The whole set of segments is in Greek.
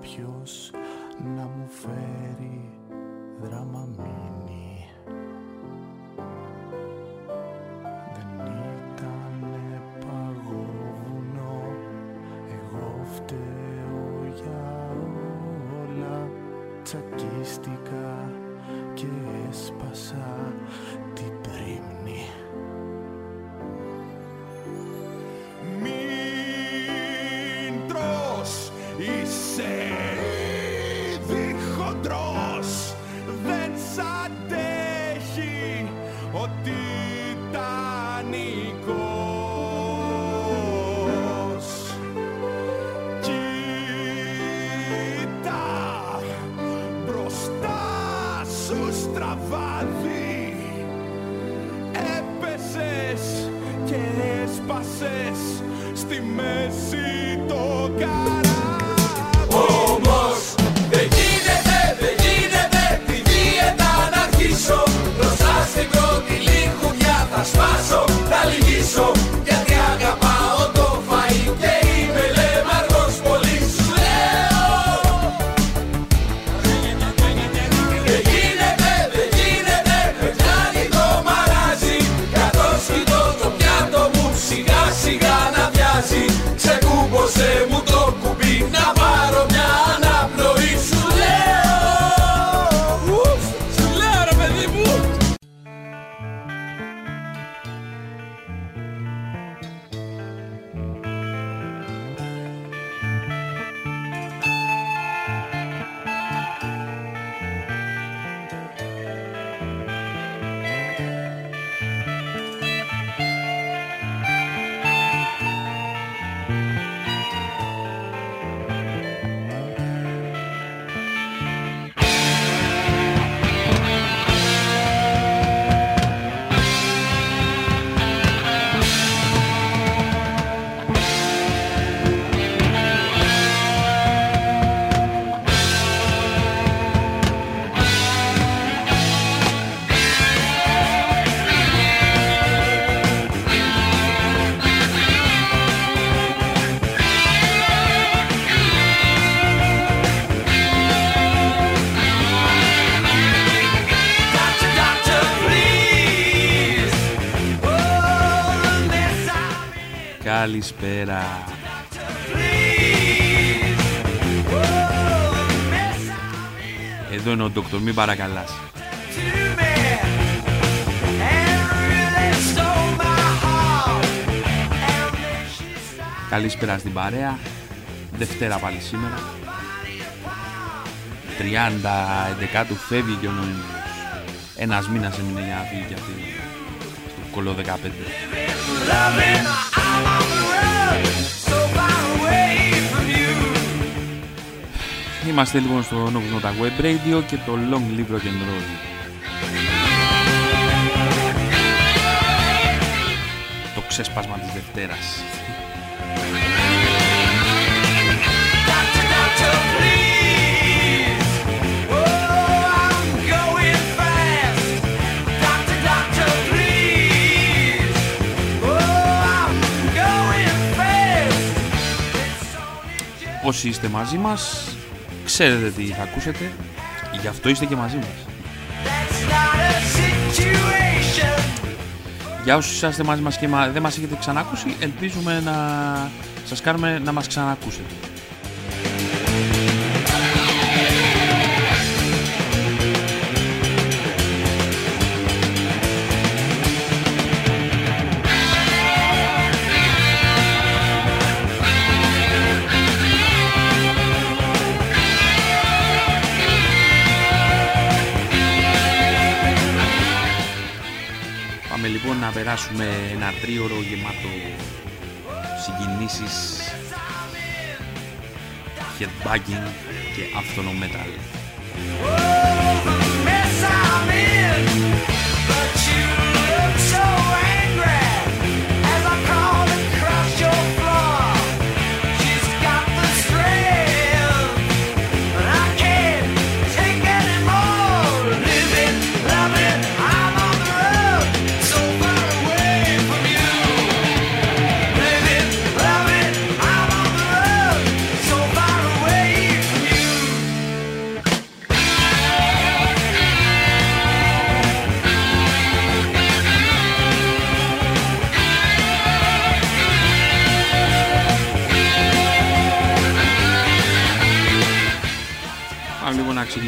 κάποιος να μου φέρει δράμα μήνυ Δεν ήτανε παγόβουνο εγώ φταίω για όλα. Τσακίστηκα και έσπασα την πρίμνη στη μέση το καράβι Καλησπέρα. please Oh, miss I'm Εδώ είναι ο Ντόκτορ, μην παρακαλάς. to me And really stole my heart And then she started Καλησπέρα στην παρέα. Δευτέρα πάλι σήμερα. 30 11 φεύγει και ο Νοέμβριος. Ένας μήνας έμεινε για να φύγει και αυτή στο κολλό 15. Είμαστε λοιπόν στο νότμα τα Web Radio και το Long Leaf Rock and Roll. Το ξέσπασμα της Δευτέρας. Όσοι είστε μαζί μας, ξέρετε τι θα ακούσετε, γι' αυτό είστε και μαζί μας. that's not a situation. Για όσους είσαστε μαζί μας και μα- δεν μας έχετε ξανάκουσει, ελπίζουμε να σας κάνουμε να μας ξανακούσετε. Τρίωρο γεμάτο συγκινήσεις, headbanging και αυτονο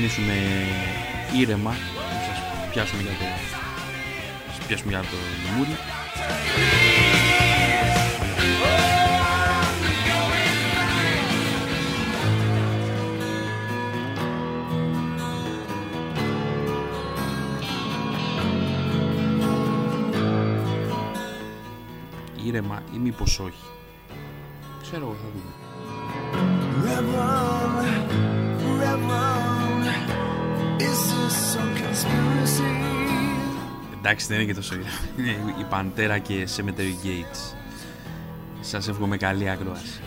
ξεκινήσουμε ήρεμα. Να σας πιάσουμε για το, σας πιάσουμε για το λιμούρι. Ήρεμα ή μήπως όχι. Ξέρω εγώ θα δούμε. Reverend, Reverend, Εντάξει, δεν είναι και τόσο ήρεμα. Είναι η Παντέρα και Cemetery Gates. Σας εύχομαι καλή ακρόαση.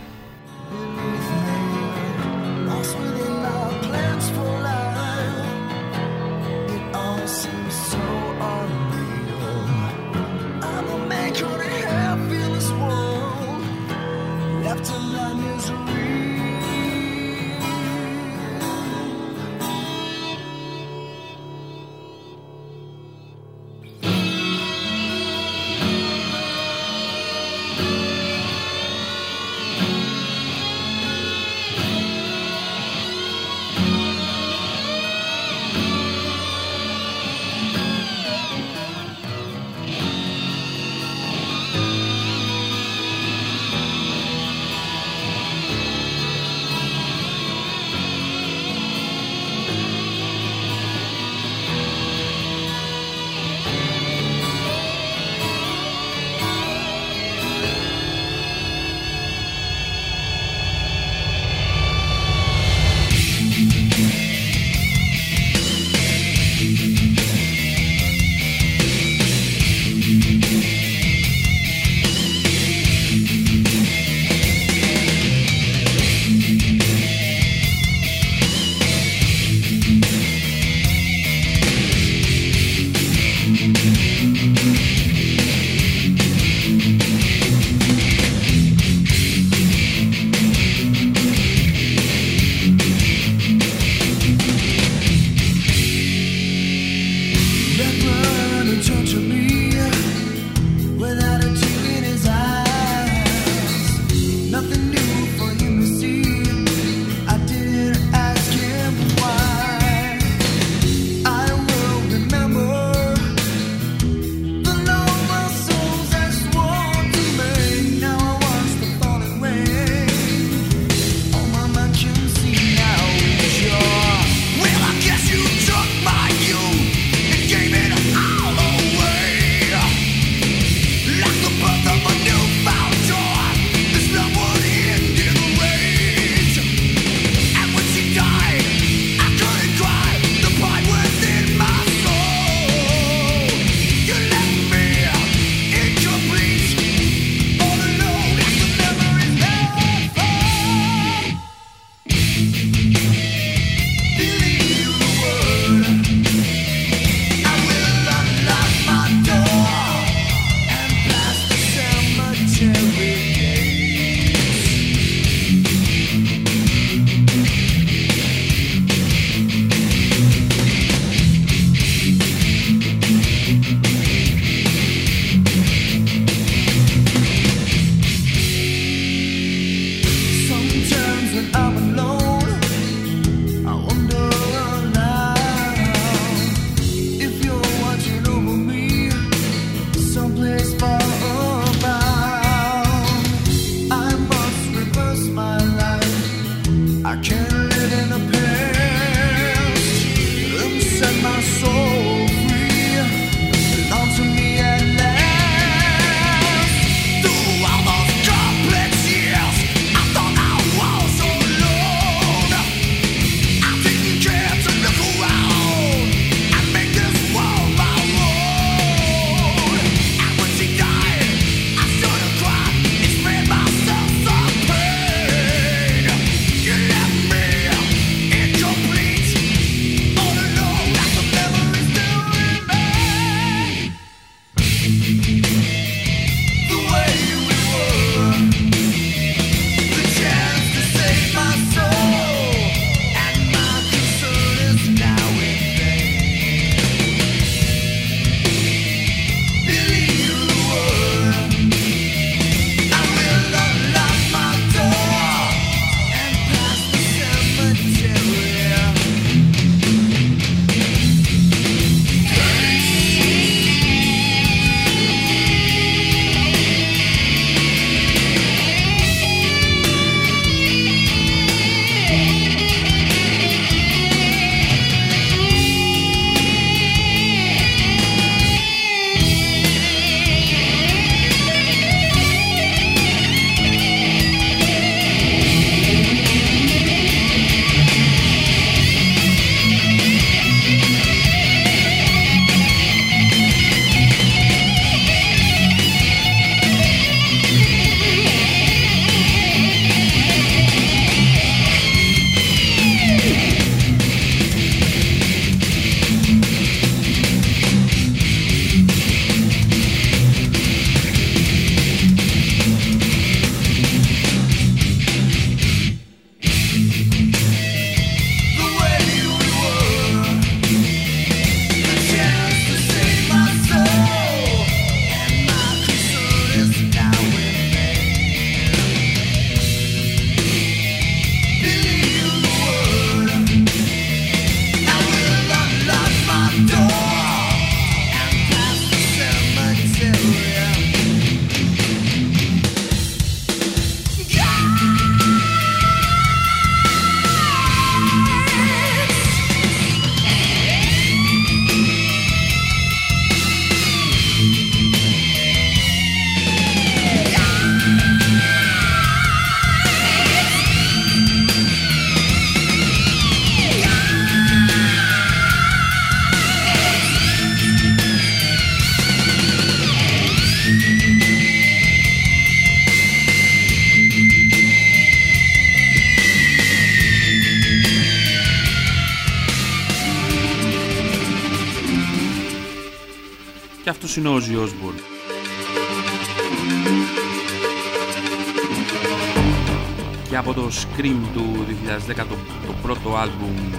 Το πρώτο άλμπουμ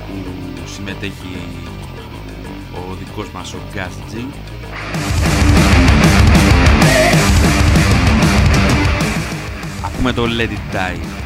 που συμμετέχει ο δικός μας ο Gus G. Ακούμε το Let It Die.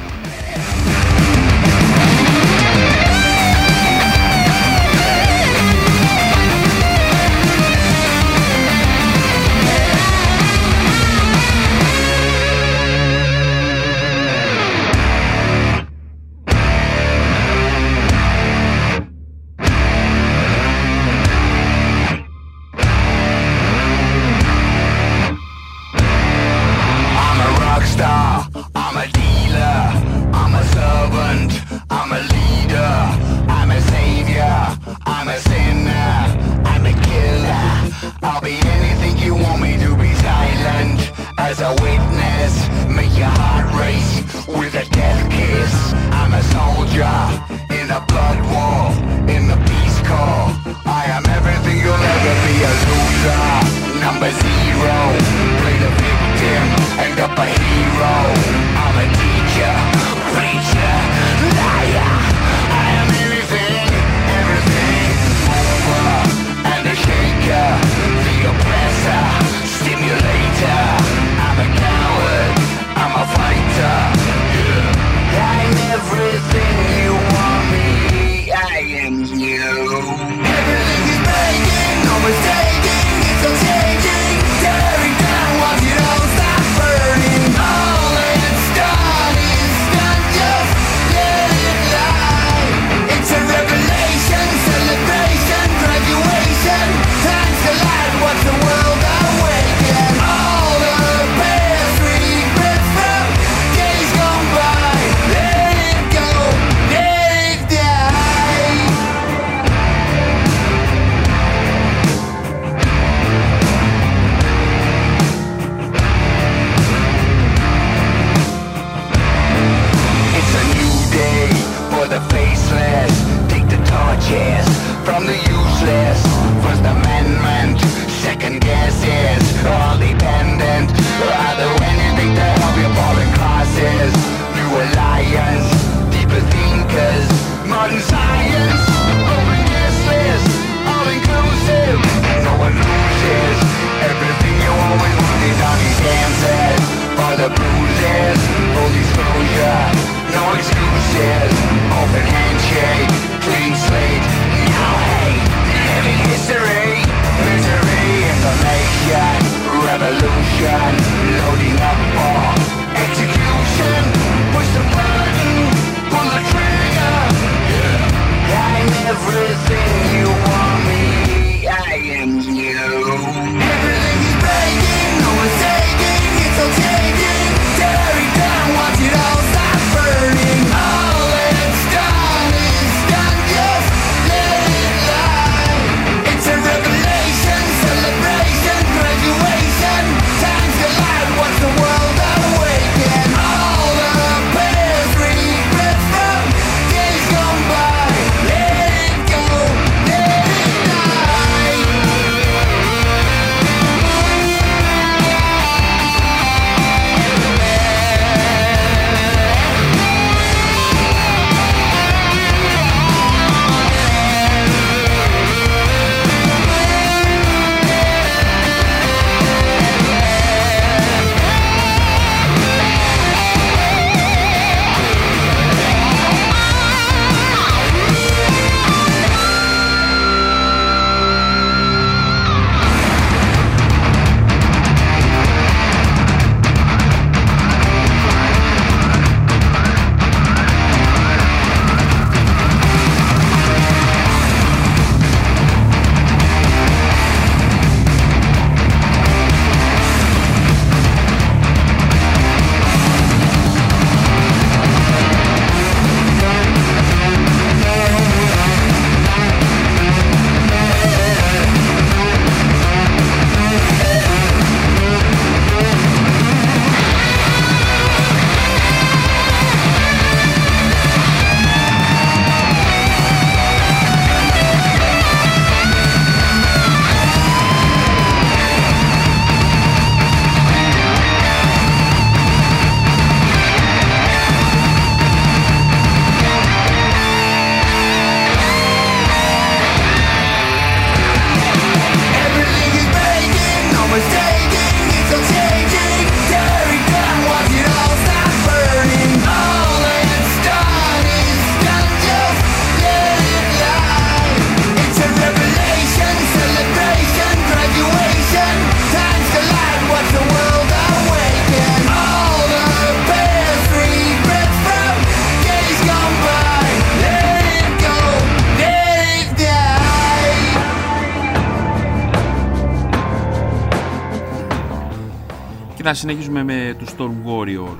να συνεχίσουμε με του Storm Warrior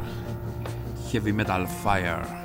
Heavy Metal Fire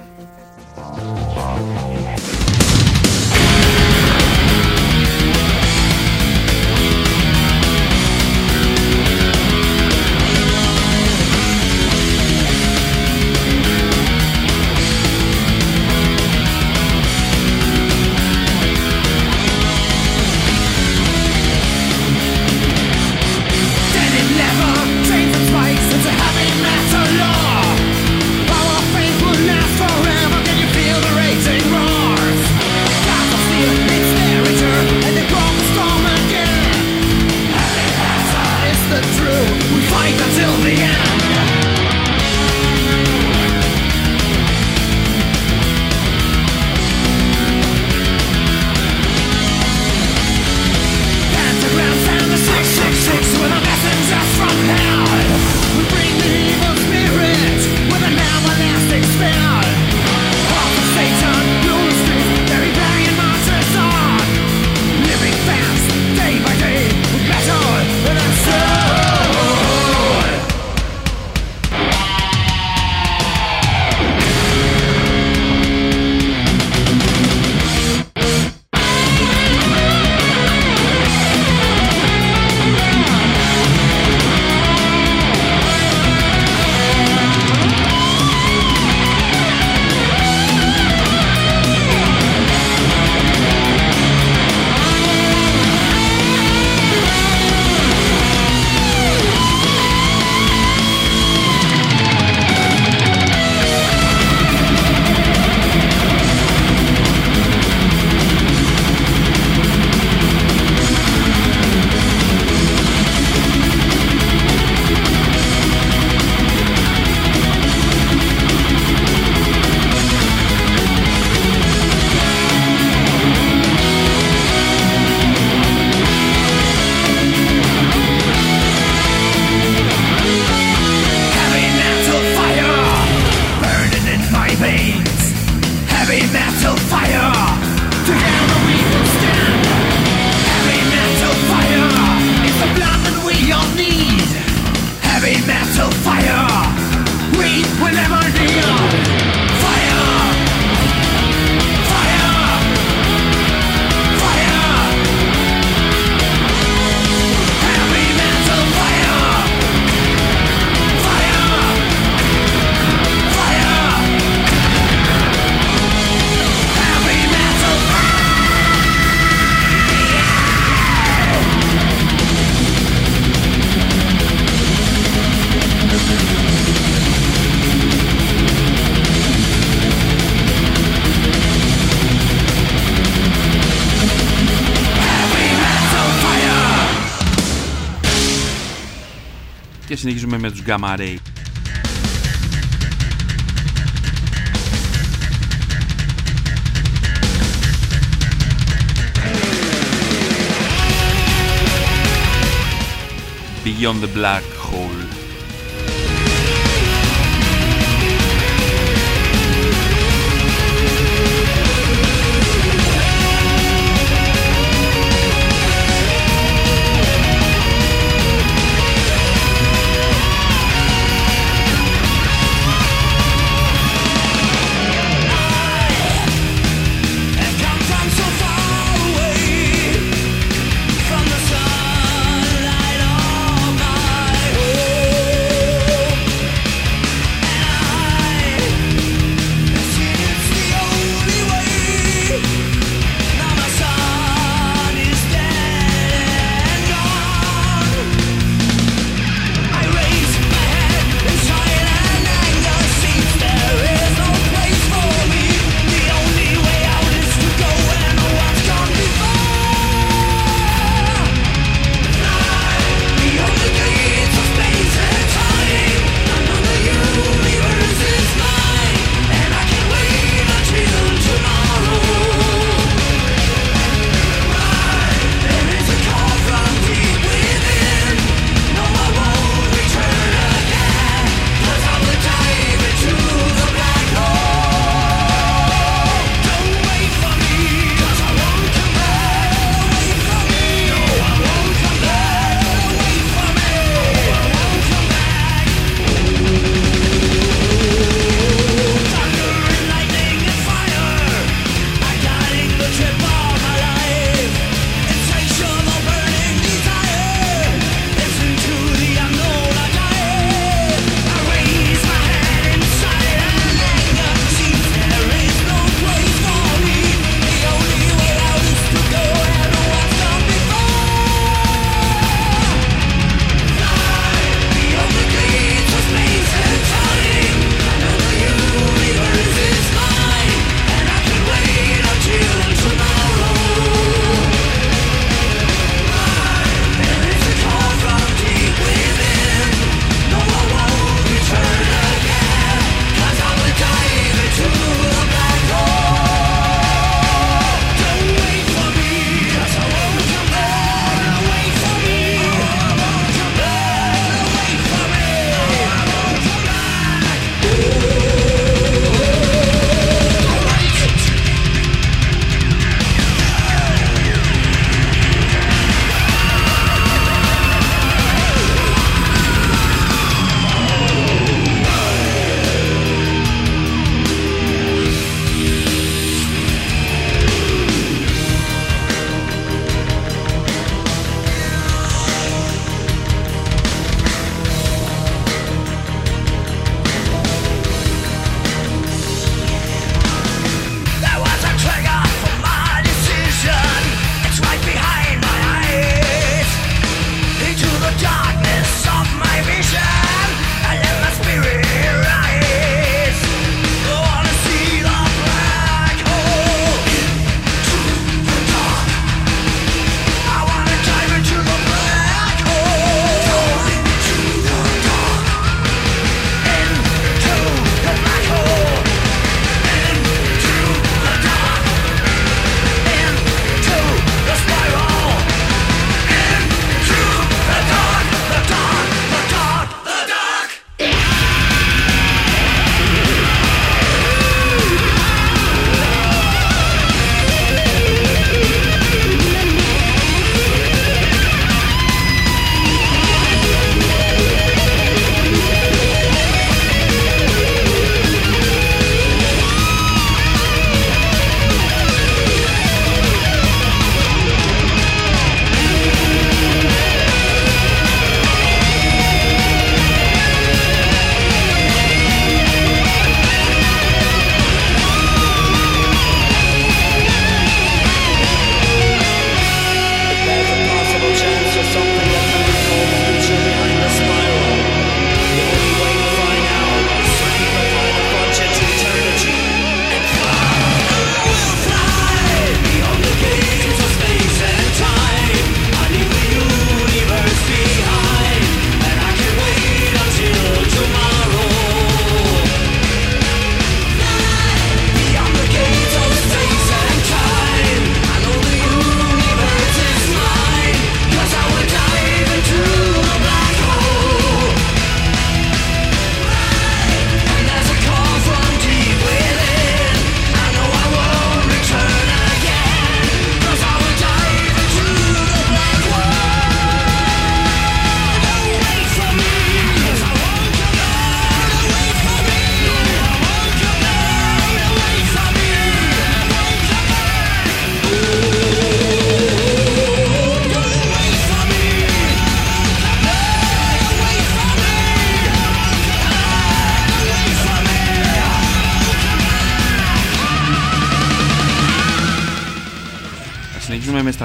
Beyond the Black.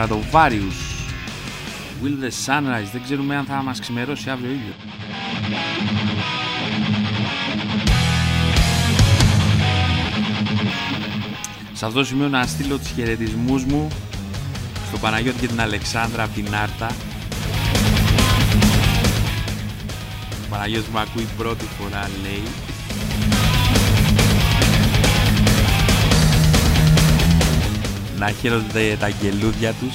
Στραντοβάριους Will the Sunrise δεν ξέρουμε αν θα μας ξημερώσει αύριο ήλιο Σε αυτό το σημείο να στείλω τους χαιρετισμούς μου στον Παναγιώτη και την Αλεξάνδρα από την Άρτα. Ο Παναγιώτης που με ακούει πρώτη φορά λέει. να χαίρονται τα κελούδια τους.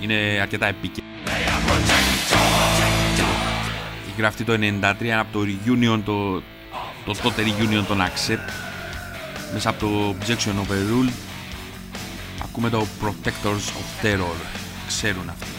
είναι αρκετά επίκαιρο. Η γραφτεί το 93 από το reunion, το, το τότε reunion των Accept. Μέσα από το Objection Overruled. Ακούμε το Protectors of Terror. Ξέρουν αυτό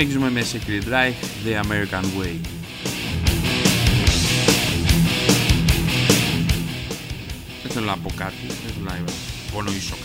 Συνεχίζουμε με Secret Reich, The American Way. Δεν θέλω να πω κάτι, δεν θέλω να υπονοήσω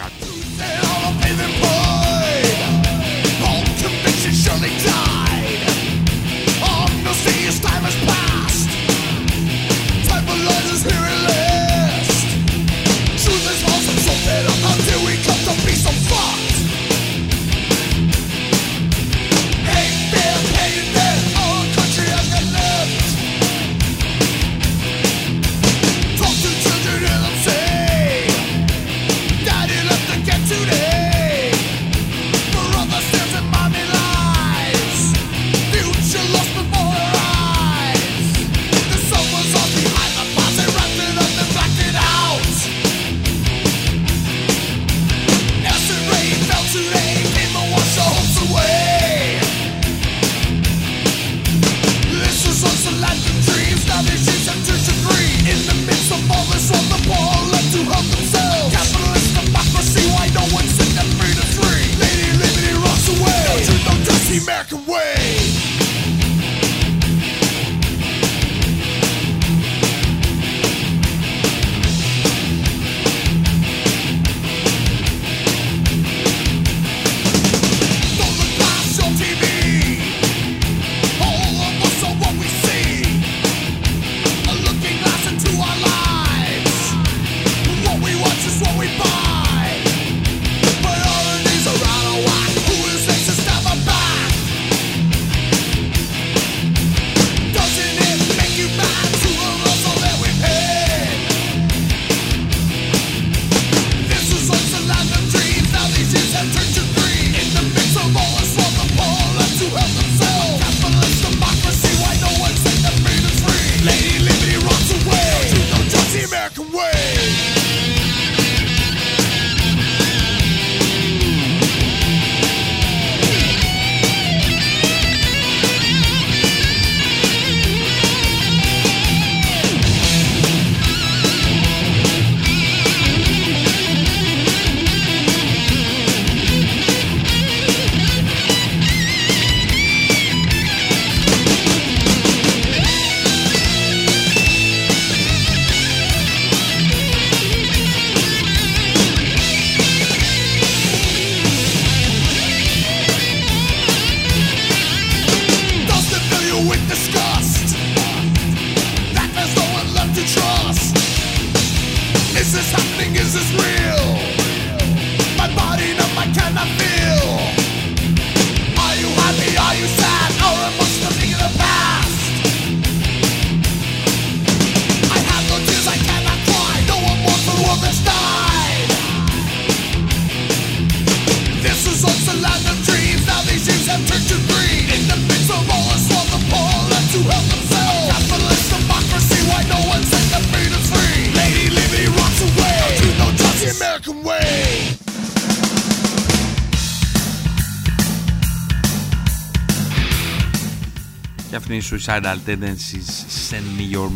Suicidal Tendencies Send Me Your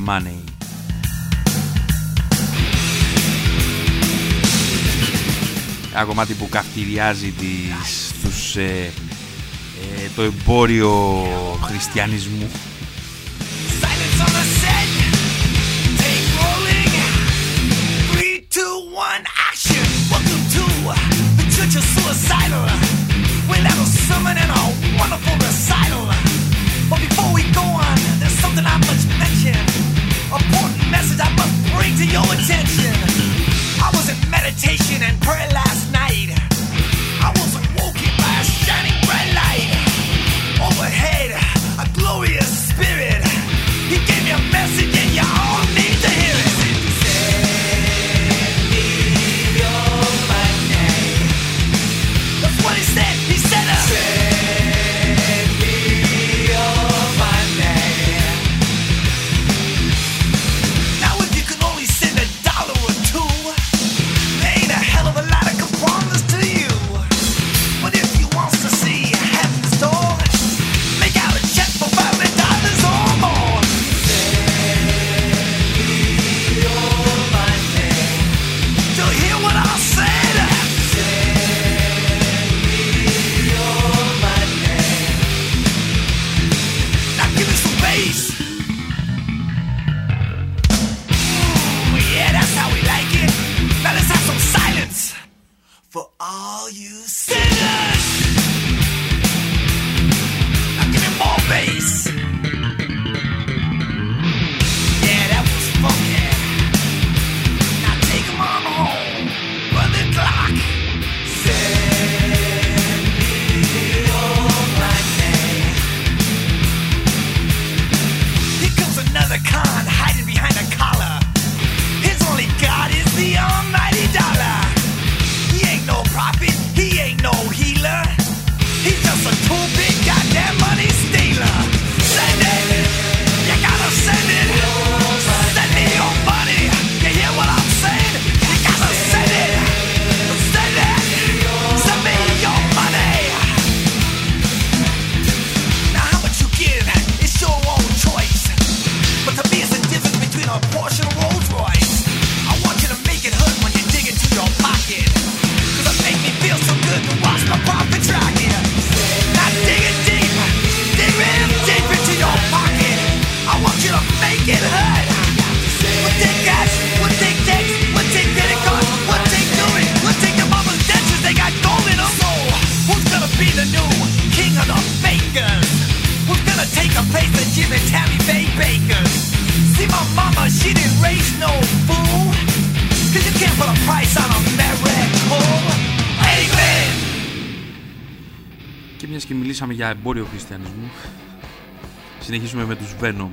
Ένα κομμάτι που καυτηριάζει τις, τους, ε, ε, το εμπόριο χριστιανισμού. συνεχίζουμε με τους Venom.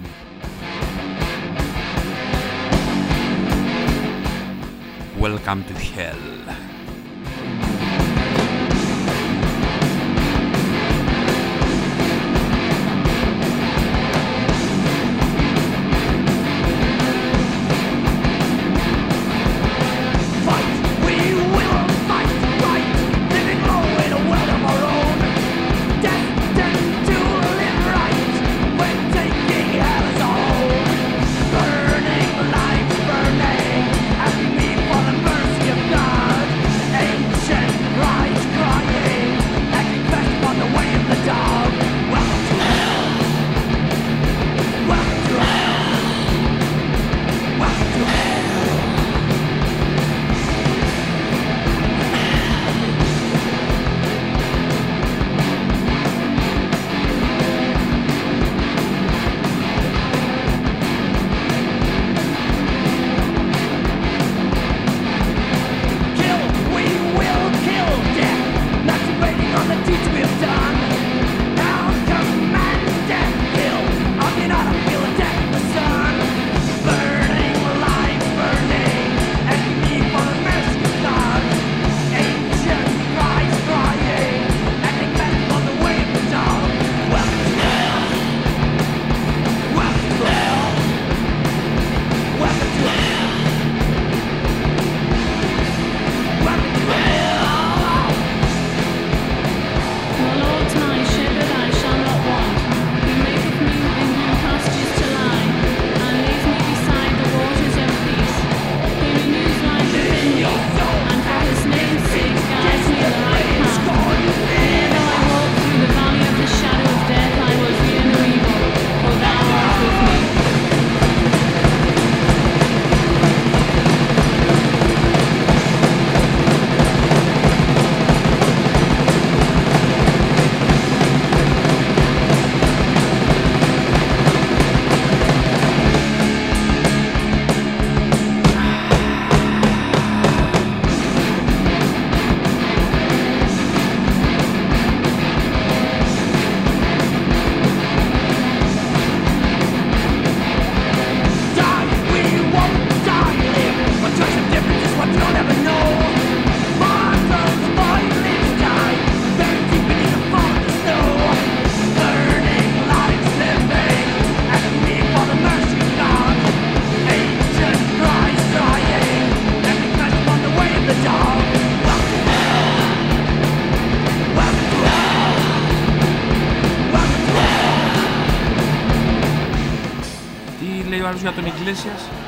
Θεοφυλάκη να τον Ιγκλέσιας.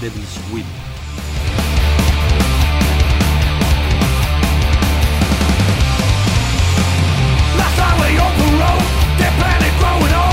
Devil's Wheel. That's how we road, their planet growing old.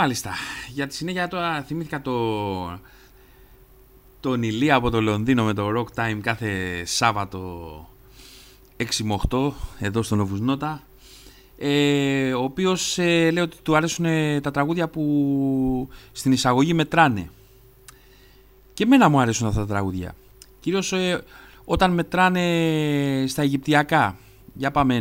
Μάλιστα. Για τη συνέχεια τώρα θυμήθηκα το... τον Ηλία από το Λονδίνο με το Rock Time κάθε Σάββατο 6 με 8 εδώ στο Νοβουσνότα ε, ο οποίος ε, λέει ότι του αρέσουν ε, τα τραγούδια που στην εισαγωγή μετράνε. Και εμένα μου αρέσουν αυτά τα τραγούδια. Κυρίως ε, όταν μετράνε στα Αιγυπτιακά. Για πάμε.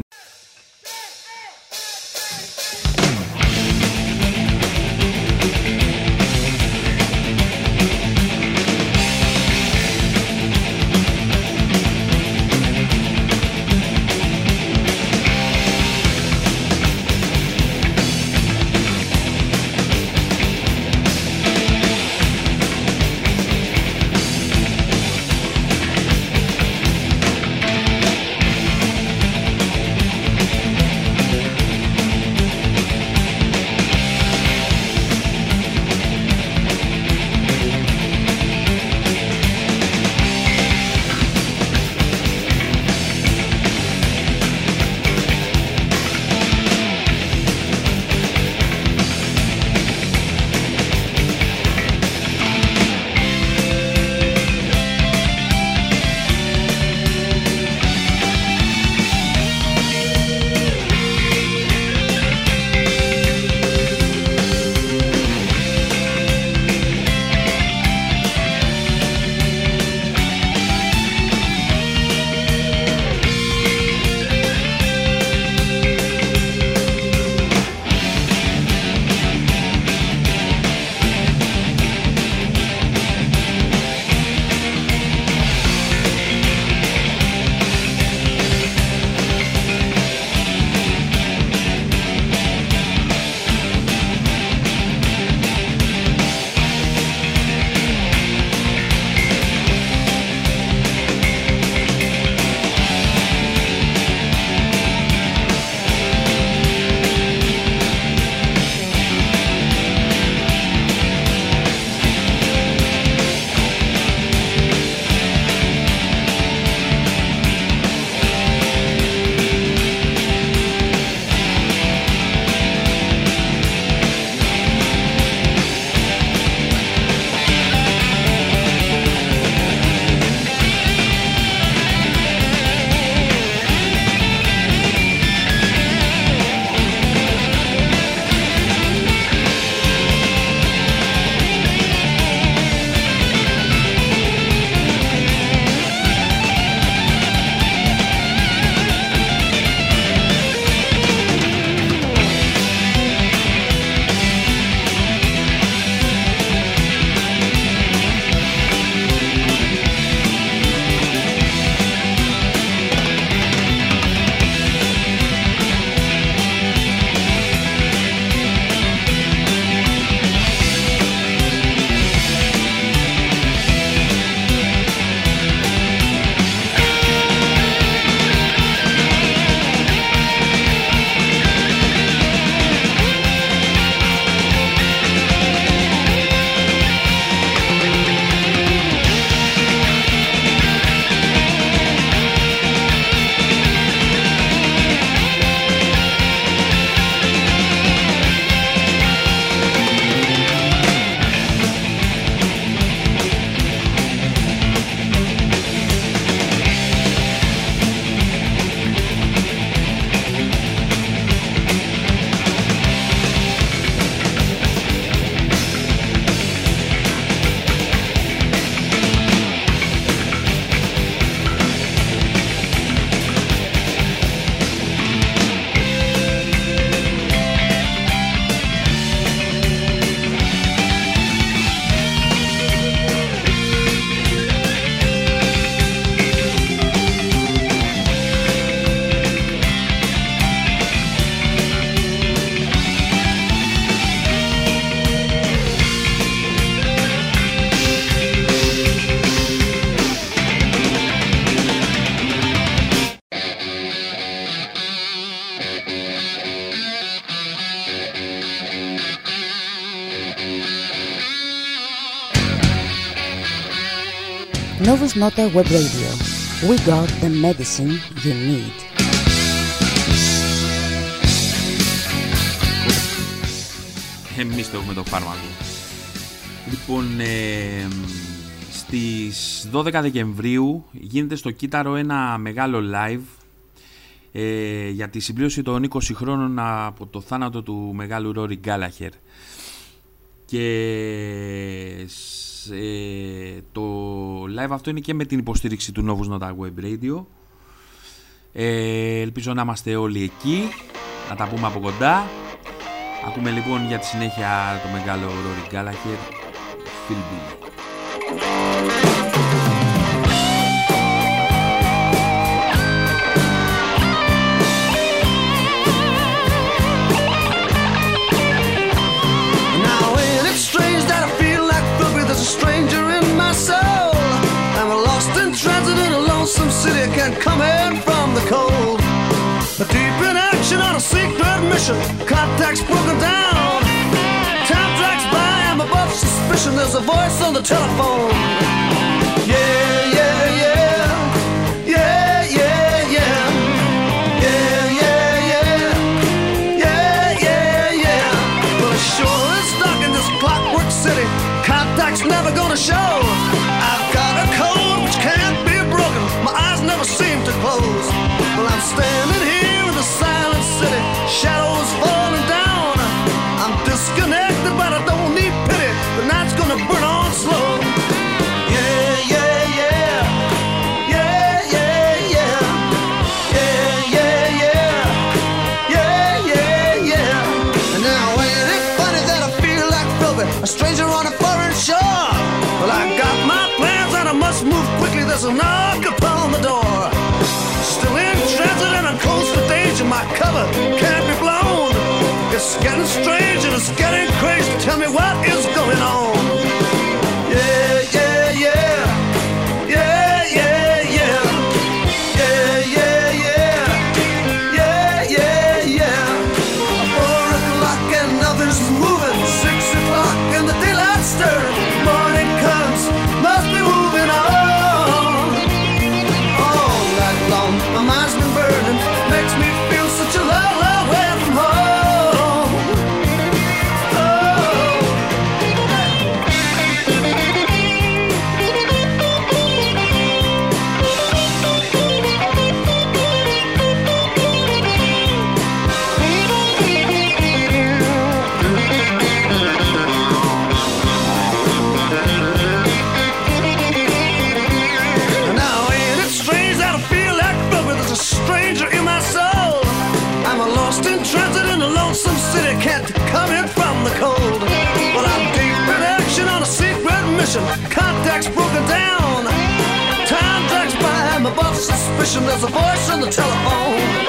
Εμείς το έχουμε το φάρμακο. Λοιπόν, ε, στις 12 Δεκεμβρίου γίνεται στο κύταρο ένα μεγάλο live ε, για τη συμπλήρωση των 20 χρόνων από το θάνατο του μεγάλου Ρόρι Γκάλαχερ. Και ε, το live αυτό είναι και με την υποστήριξη του Novus Nota Web Radio. Ε, ελπίζω να είμαστε όλοι εκεί, να τα πούμε από κοντά. Ακούμε λοιπόν για τη συνέχεια το μεγάλο Rory Gallagher, Phil mission. Contacts broken down. Time drags by, I'm above suspicion. There's a voice on the telephone. It's getting strange and it's getting crazy. Tell me what is going on. contacts broken down. Time drags by, my above suspicion, there's a voice on the telephone.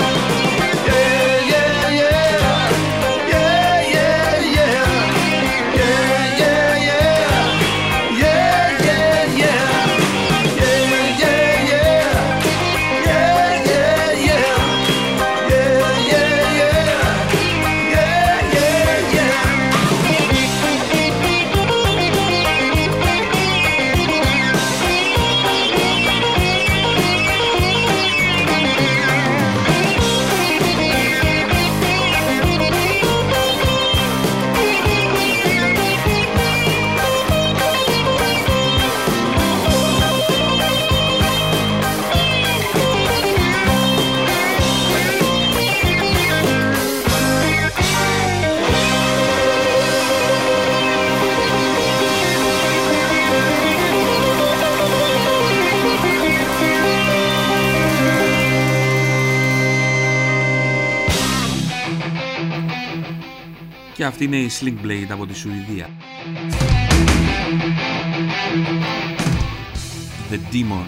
και αυτή είναι η Sling Blade από τη Σουηδία. The Demon.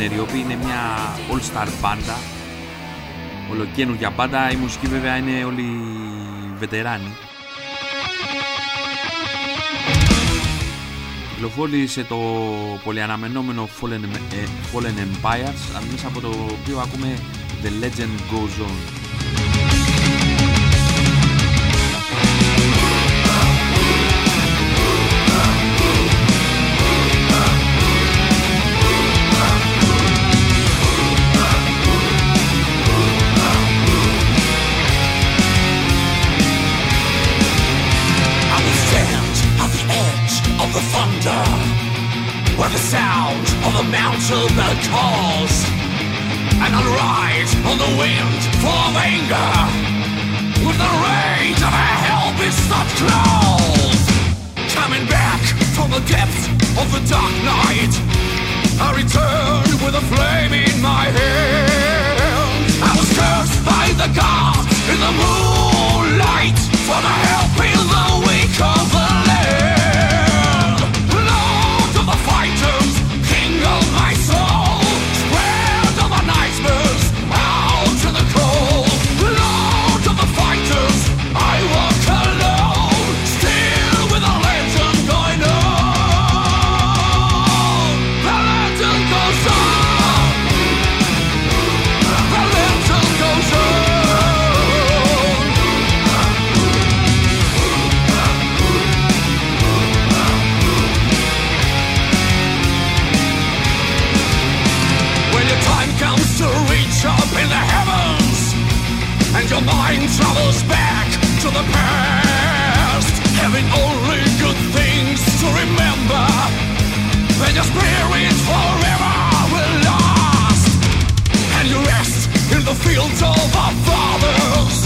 Τους Diviner, οι οποίοι είναι μια all-star μπάντα. Ολοκένουργια μπάντα, η μουσική βέβαια είναι όλοι βετεράνοι. Κυκλοφόρησε το πολυαναμενόμενο Fallen, ε, Fallen Empires, μέσα από το οποίο ακούμε The Legend Goes On. Sound of the calls, and I'll ride on the wind full of anger, with the rage of a hell-beast that crawls. Coming back from the depths of the dark night, I return with a flame in my hand. I was cursed by the gods in the moonlight for the help in the weak of the fields of our fathers.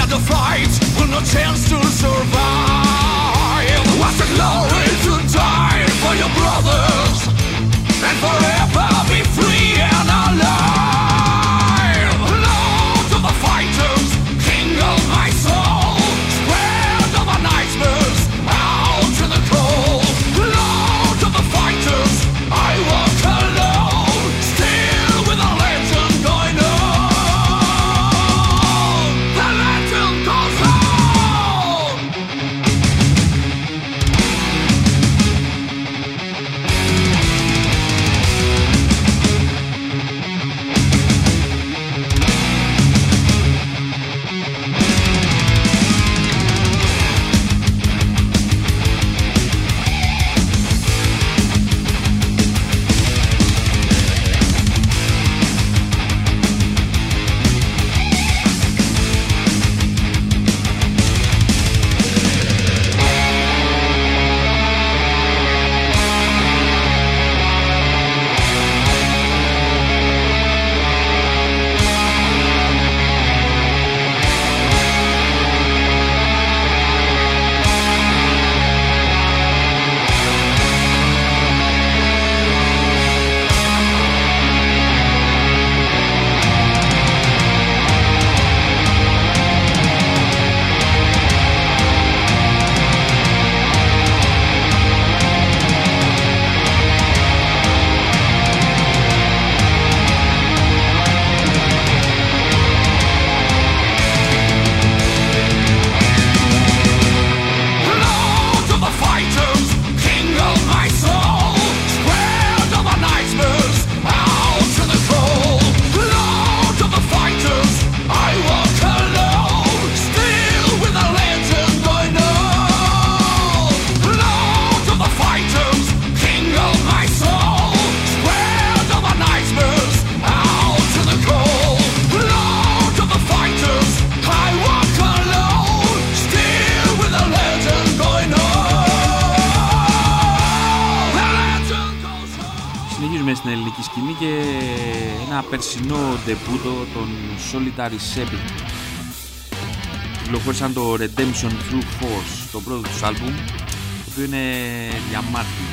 And the fight with no chance to survive. What's the glory to die for your brothers and forever Military Sepik κυκλοφόρησαν το Redemption Through Force το πρώτο τους άλμπουμ το οποίο είναι διαμάρτη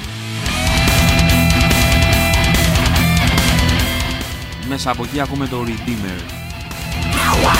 μέσα από εκεί ακούμε το Redeemer. Now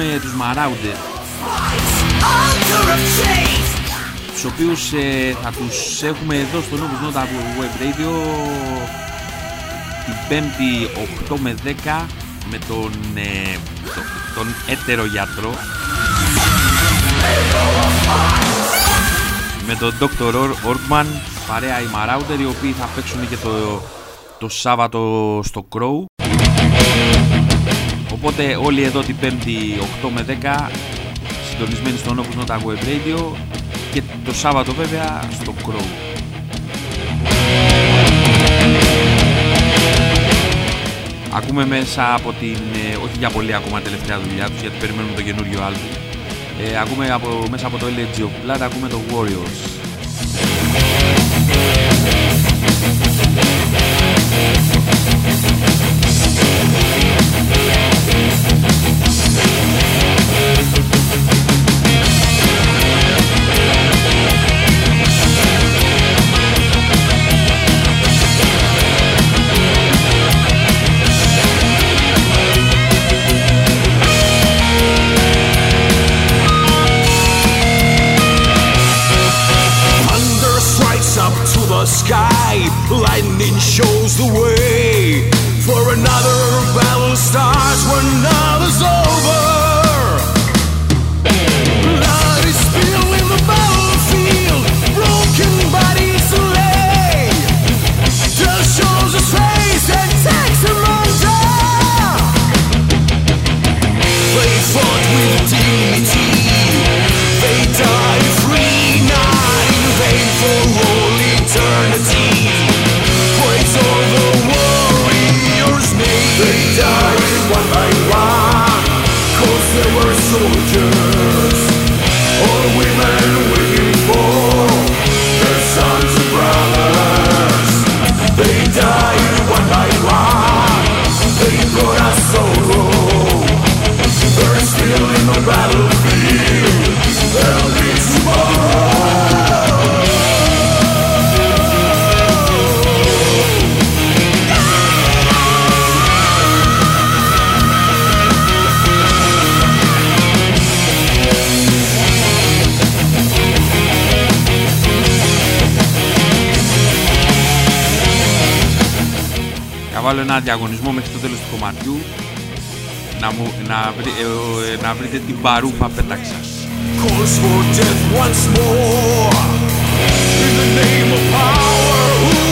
τη συνέχεια έχουμε τους Marauder τους οποίους ε, θα τους έχουμε εδώ στο Novus Nota Web Radio. Την 5η 8 με 10 με τον, ε, το- τον έτερο γιατρό. Με τον Dr. Or- Orkman παρέα οι Marauder οι οποίοι θα παίξουν και το, το Σάββατο στο Crow Οπότε όλοι εδώ την 5η 8 με 10 συντονισμένοι στον Opus Nota Web Radio και το Σάββατο βέβαια στο Crow. Ακούμε μέσα από την, ε, όχι για πολύ ακόμα τελευταία δουλειά τους γιατί περιμένουμε το καινούριο άλμπου. Ε, ακούμε από, μέσα από το Elegy of Blood, ακούμε το Warriors. Thunder strikes up to the sky. Lightning shows the way. For another battle starts when others old. βάλω ένα διαγωνισμό μέχρι το τέλος του κομματιού να, μου, να, ε, ε, βρείτε την παρούφα πέταξα. Calls.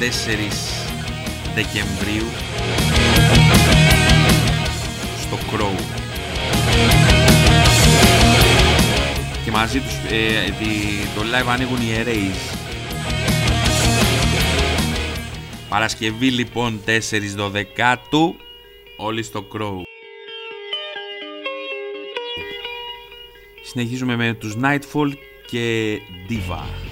4 Δεκεμβρίου στο Κρόου. Και μαζί τους ε, το live ανοίγουν οι Erase. Παρασκευή λοιπόν 4 Δωδεκάτου όλοι στο Κρόου. Συνεχίζουμε με τους Nightfall και Diva.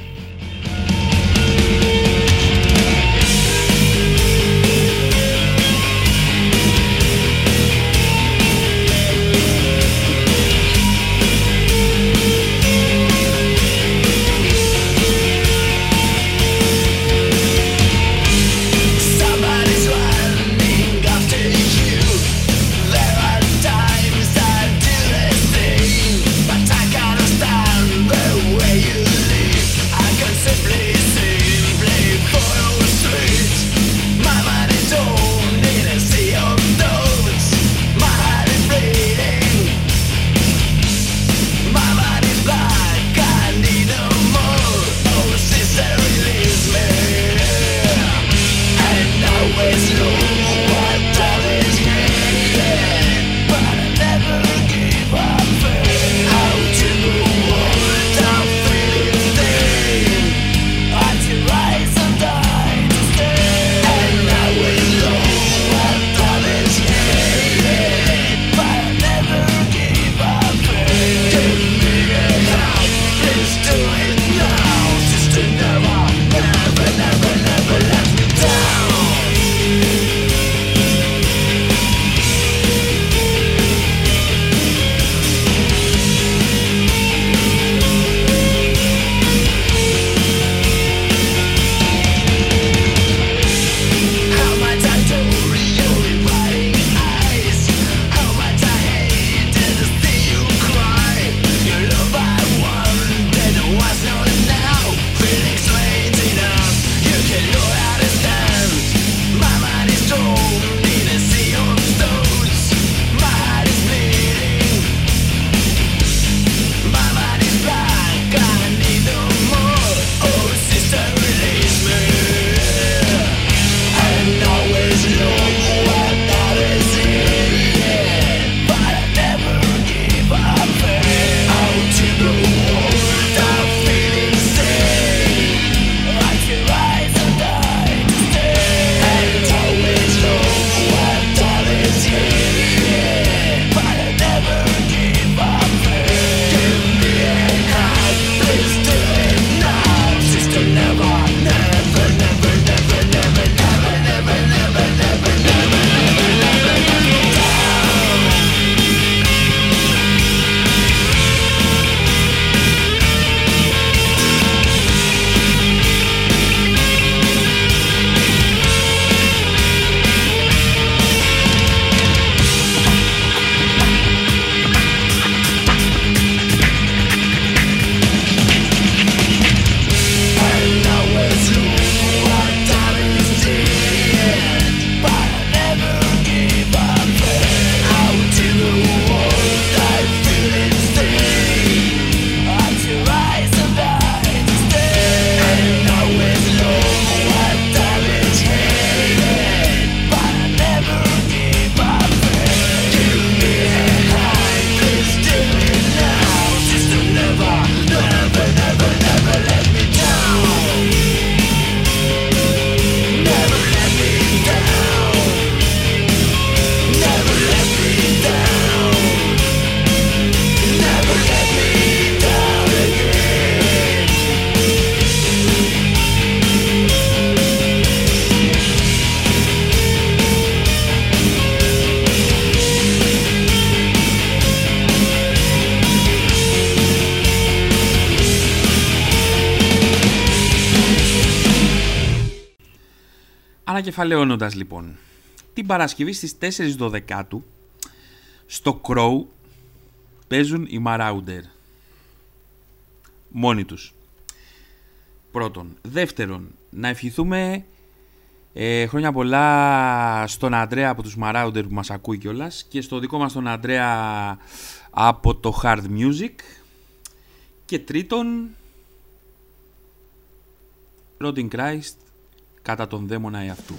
Ανακεφαλαιώνοντας λοιπόν, την Παρασκευή στις 4 Δωδεκάτου στο Crow παίζουν οι Marauder. Μόνοι τους. Πρώτον. Δεύτερον, να ευχηθούμε ε, χρόνια πολλά στον Αντρέα από τους Marauder που μας ακούει κιόλας και στο δικό μας τον Αντρέα από το Hard Music και τρίτον Rotting Christ κατά τον δαίμονα εαυτού.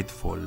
Nightfall.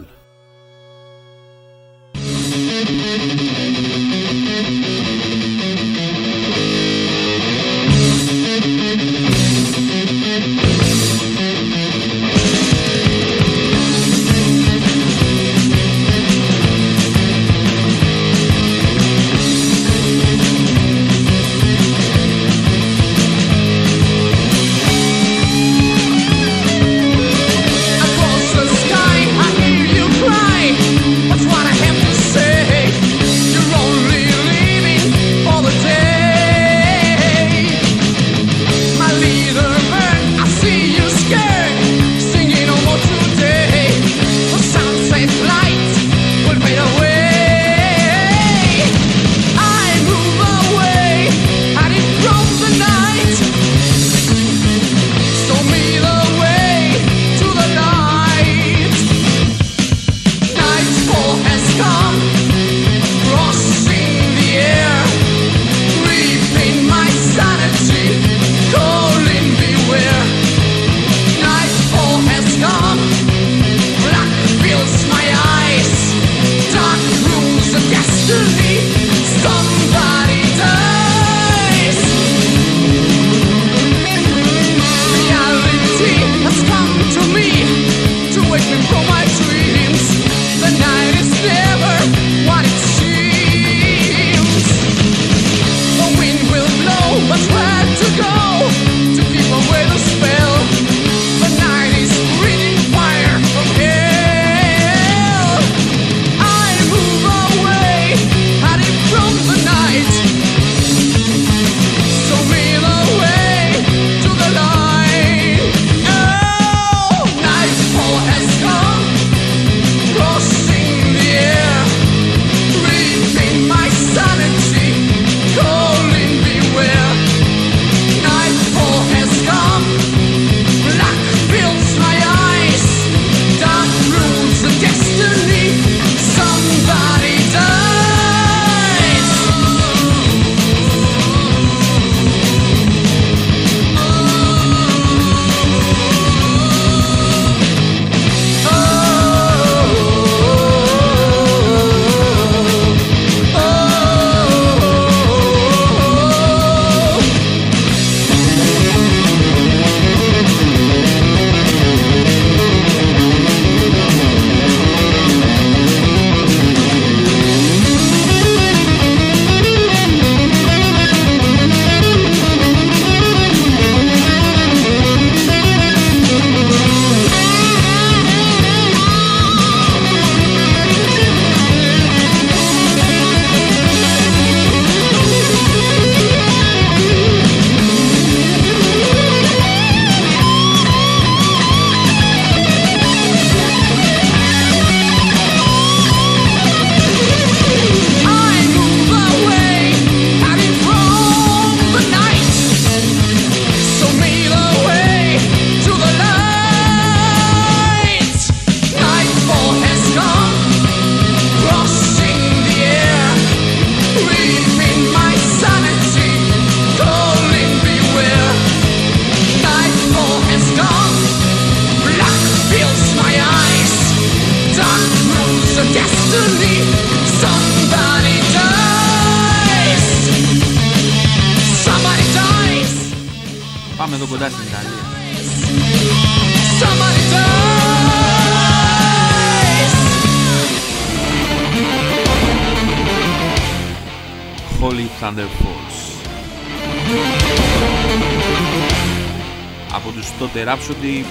Rhapsody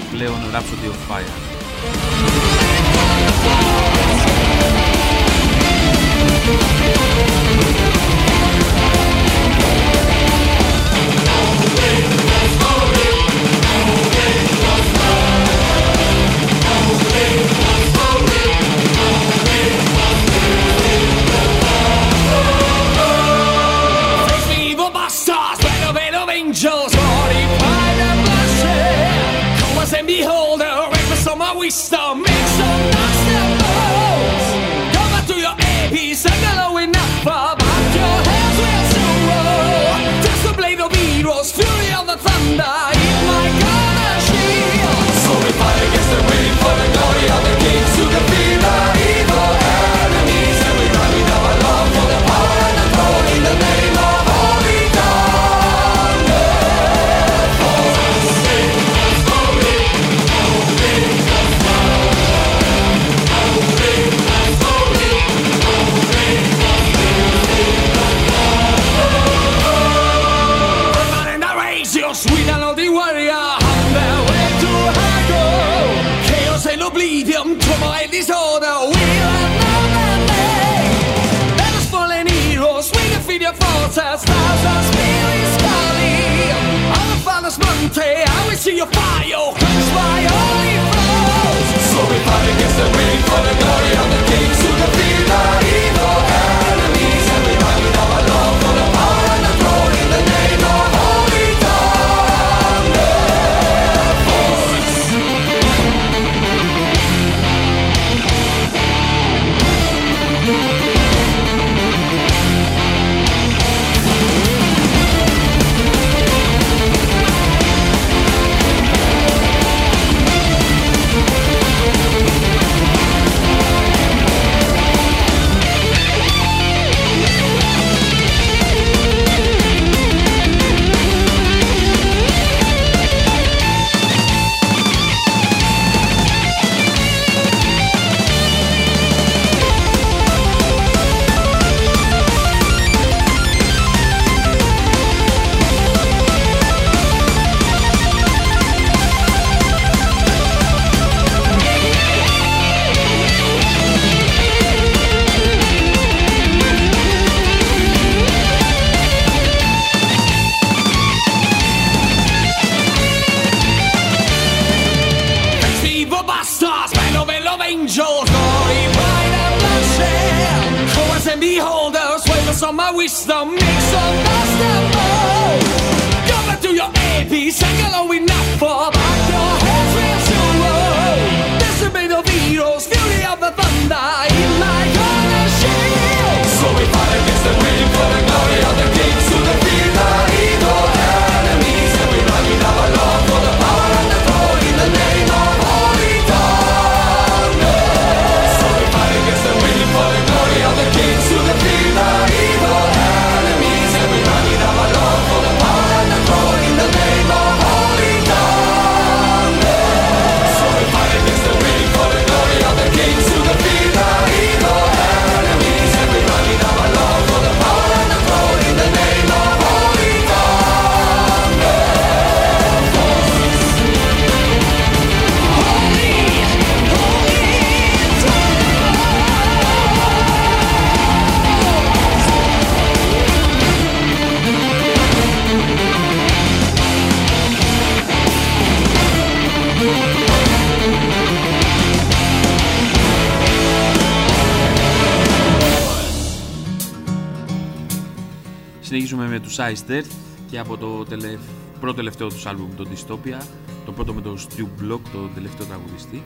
Sized Earth και από το τελε... πρώτο τελευταίο του άλμπουμ, το Dystopia, το πρώτο με τον Stu Block, το τελευταίο τραγουδιστή.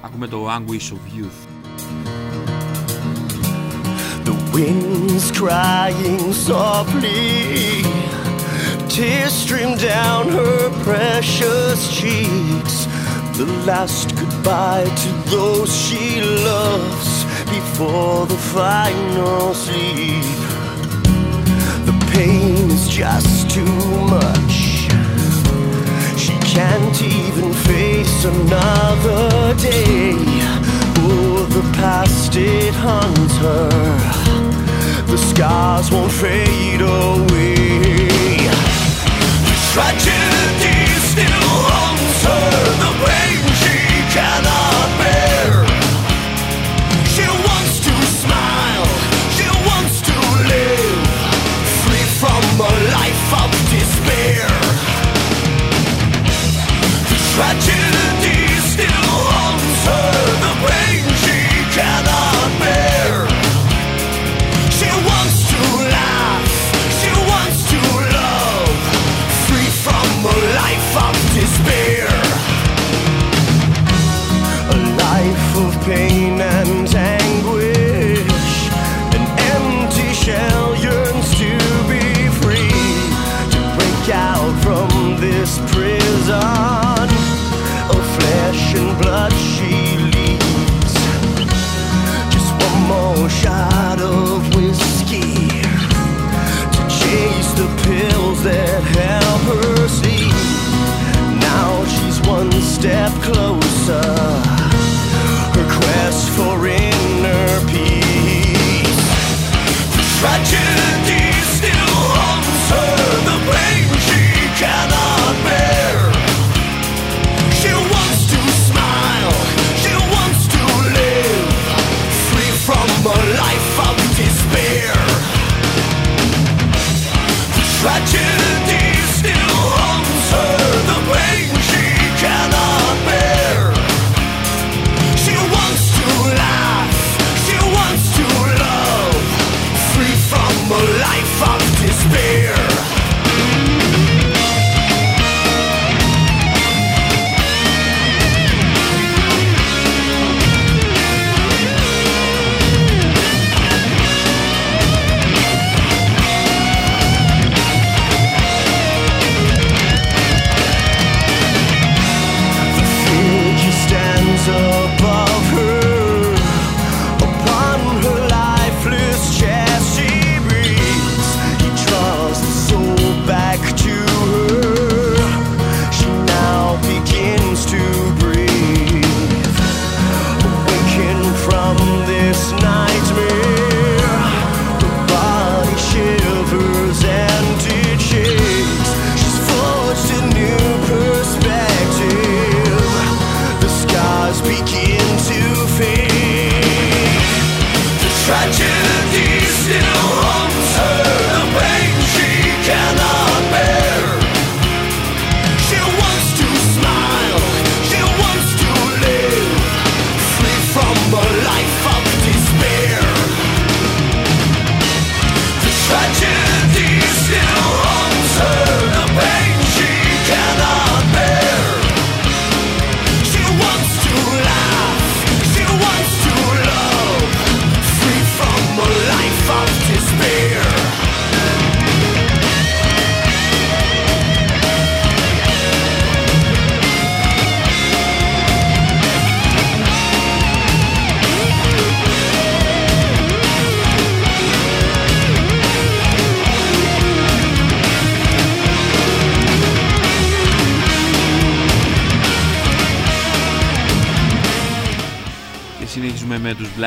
Ακούμε το Anguish of Youth. The wind's crying softly Tears stream down her precious cheeks The last goodbye to those she loved for the final sleep. The pain is just too much. She can't even face another day. Oh, the past it haunts her. The scars won't fade away. I Invadiu closer. Her quest for inner peace. The tragedy.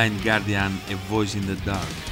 Blind Guardian A Voice in the Dark.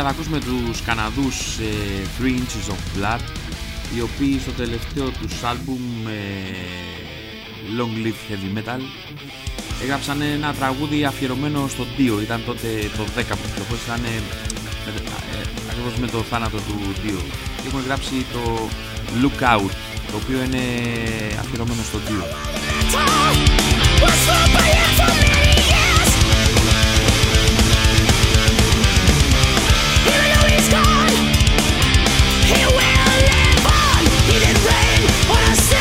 Συνέχεια θα ακούσουμε τους Καναδούς ε, 3 Inches of Blood οι οποίοι στο τελευταίο τους άλμπουμ ε, Long Live Heavy Metal έγραψαν ένα τραγούδι αφιερωμένο στο Dio ήταν τότε το 10 που κυκλοφόρησε ήταν ε, με- ε, ακριβώς με το θάνατο του Dio και έχουν γράψει το Lookout το οποίο είναι αφιερωμένο στο Dio What I said.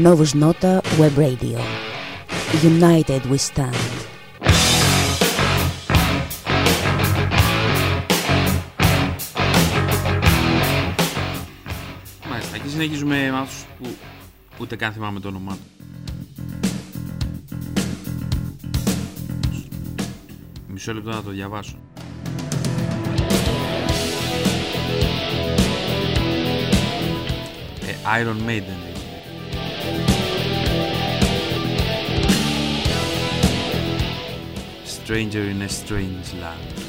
Novus Nota Web Radio. United we stand. Μάλιστα, και συνεχίζουμε με αυτούς που ούτε καν θυμάμαι το όνομά του. Μισό λεπτό να το διαβάσω. Ε, Iron Maiden Stranger in a Strange Land.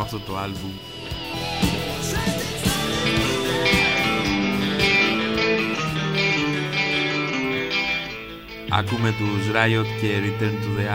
αυτό το άλμπουμ. Ακούμε τους Riot και Return to the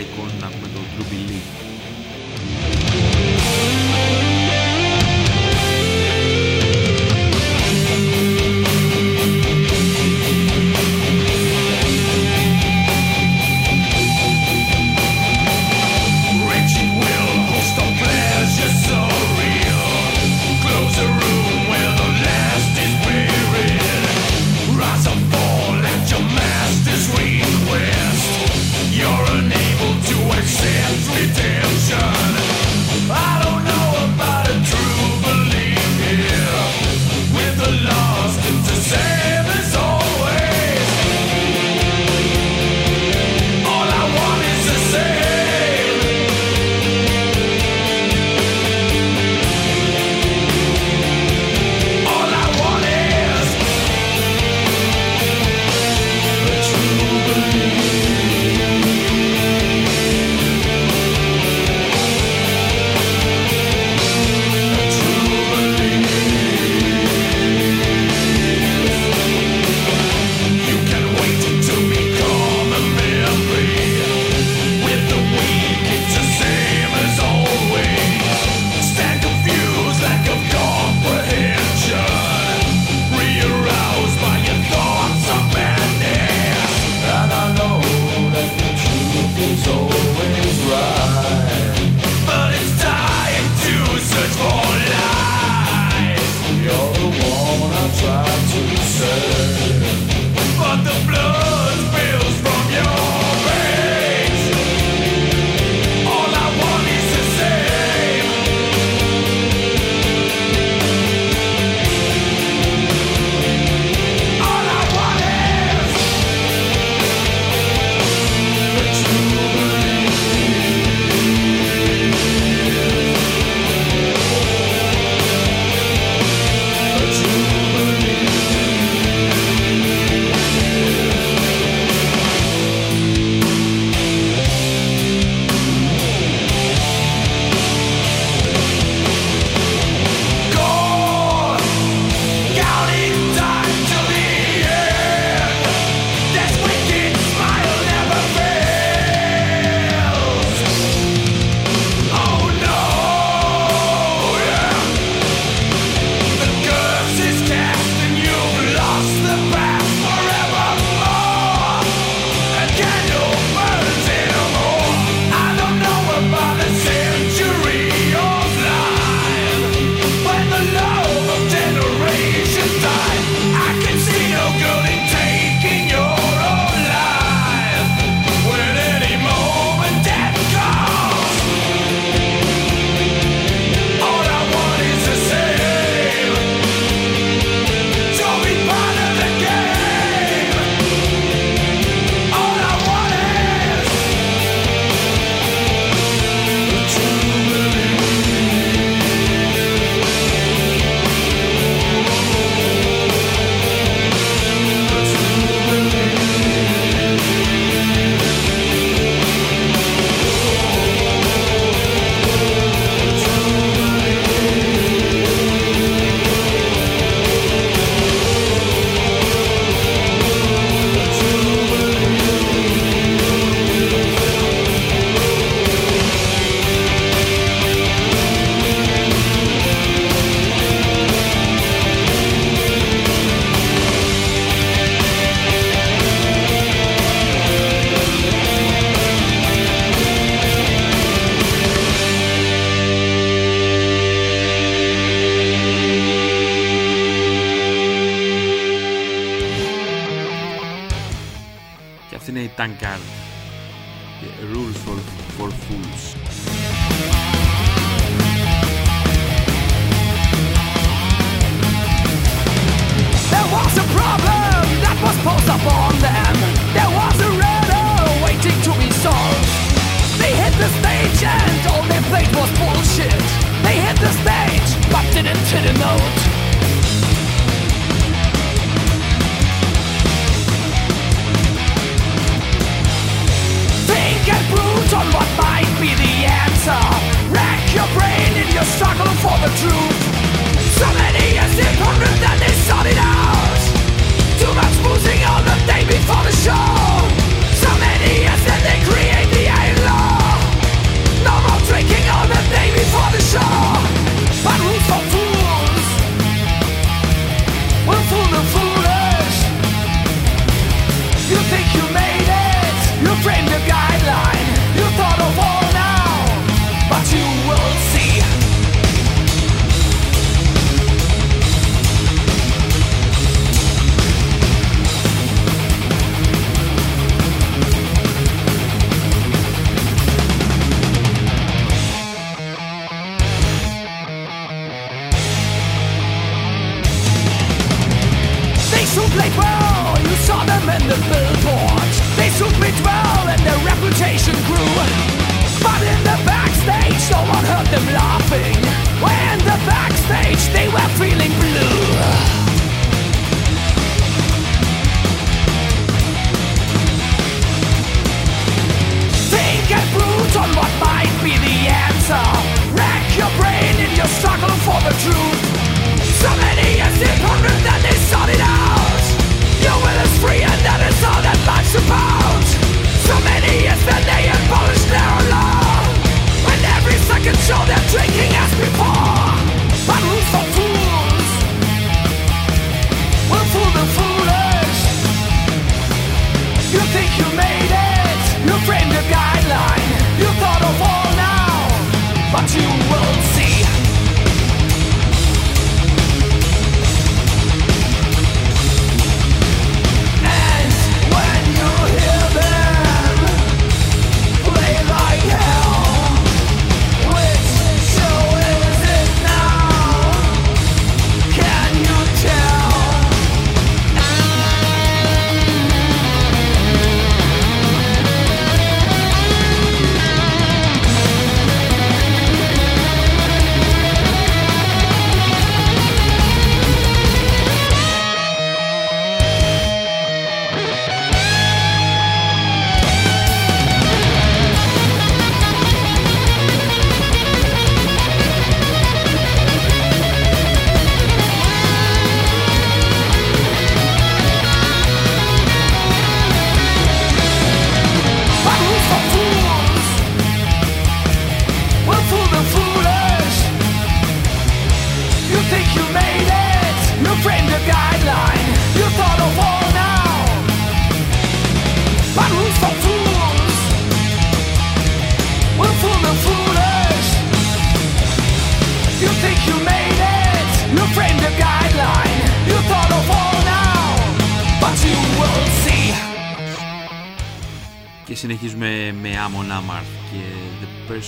Icon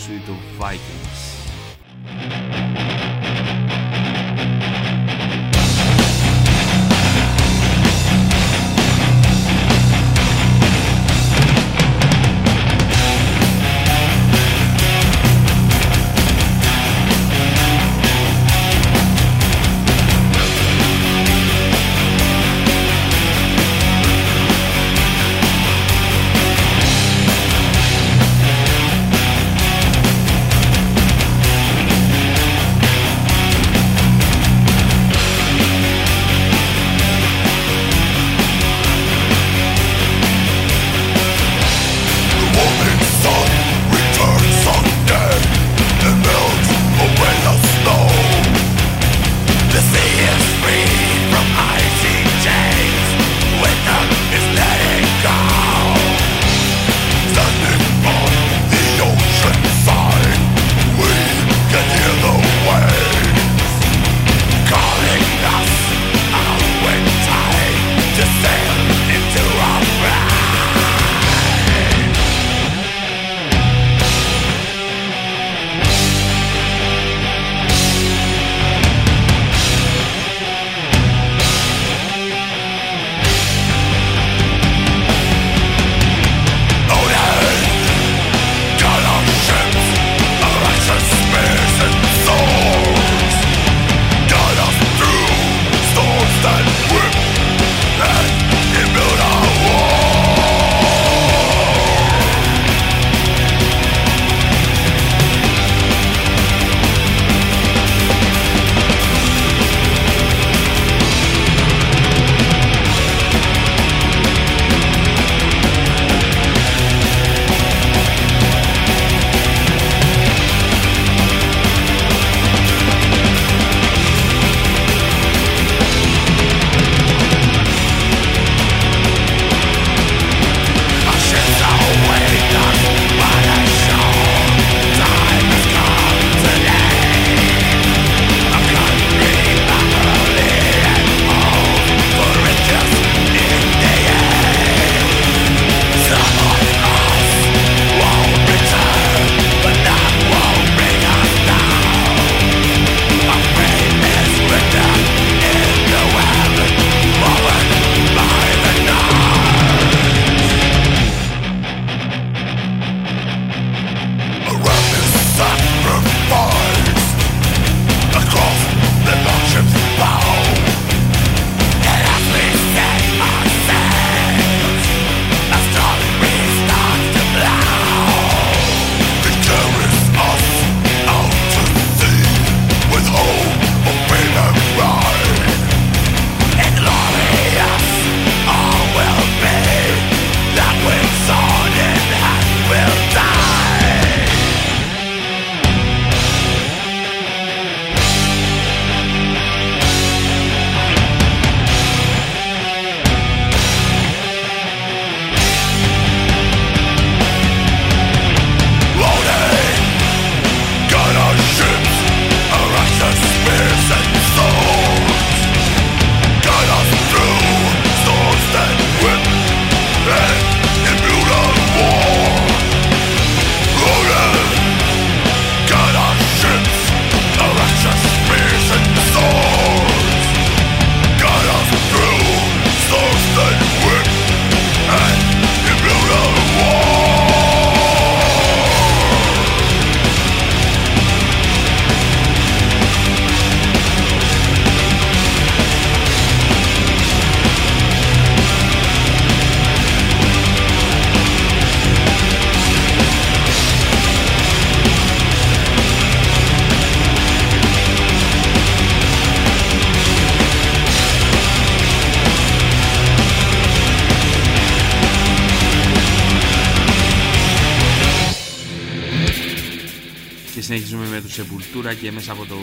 do vai Sepultura και μέσα από το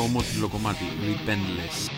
θα ακούσουμε το ομότιλο κομμάτι Repentless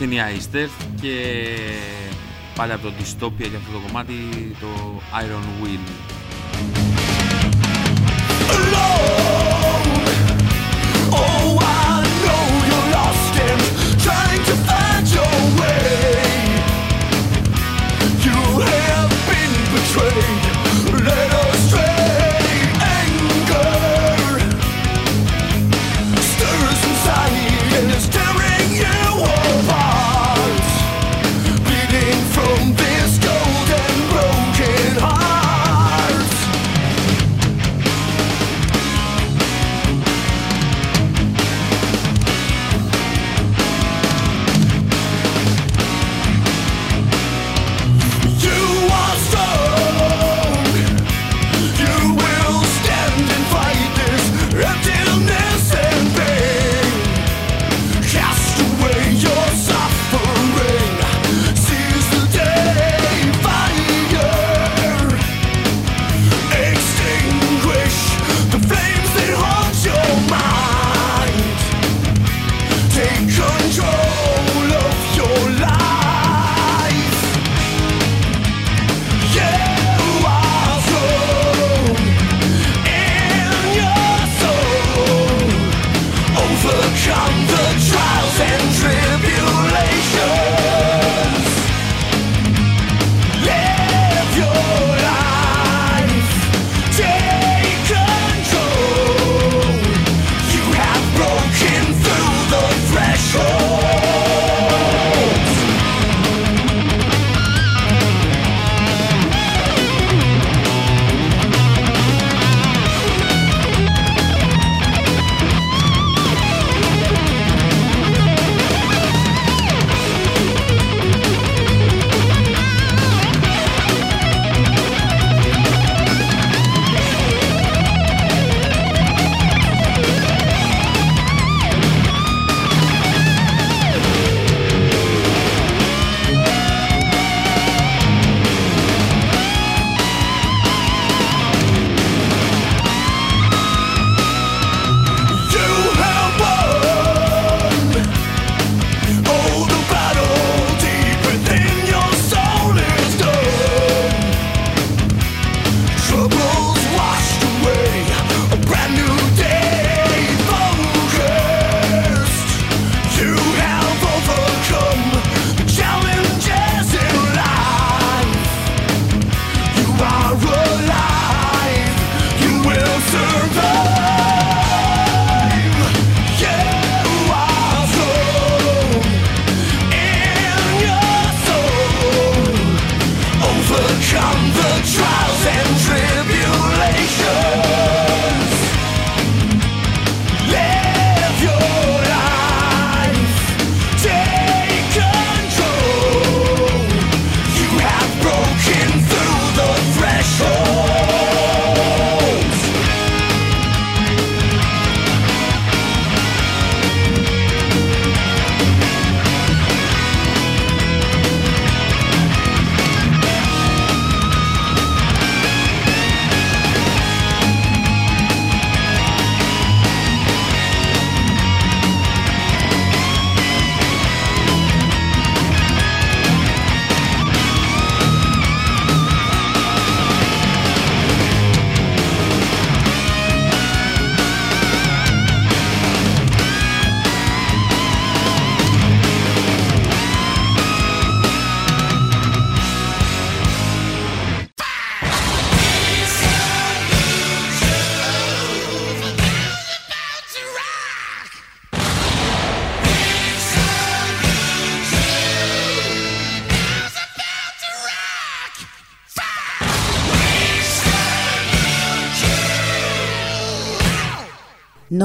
είναι η και πάλι από το Dystopia για αυτό το κομμάτι το Iron Will.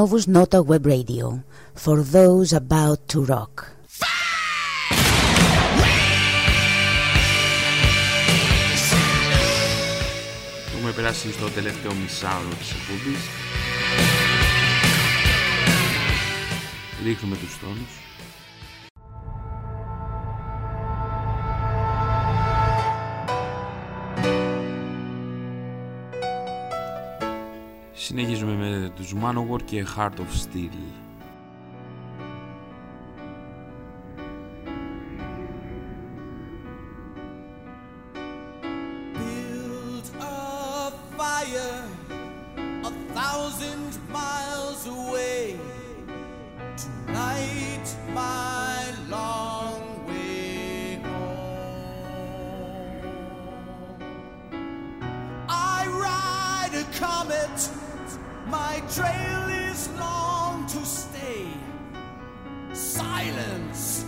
Novus Nota Web Radio for those about to rock. Έχουμε περάσει στο τελευταίο μισάωρο της εκπομπής. Ρίχνουμε τους τόνους. Συνεχίζουμε με τους Manowar και Heart of Steel. My trail is long to stay. Silence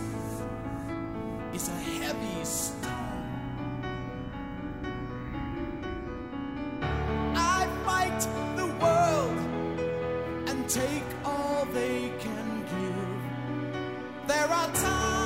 is a heavy stone. I fight the world and take all they can give. There are times.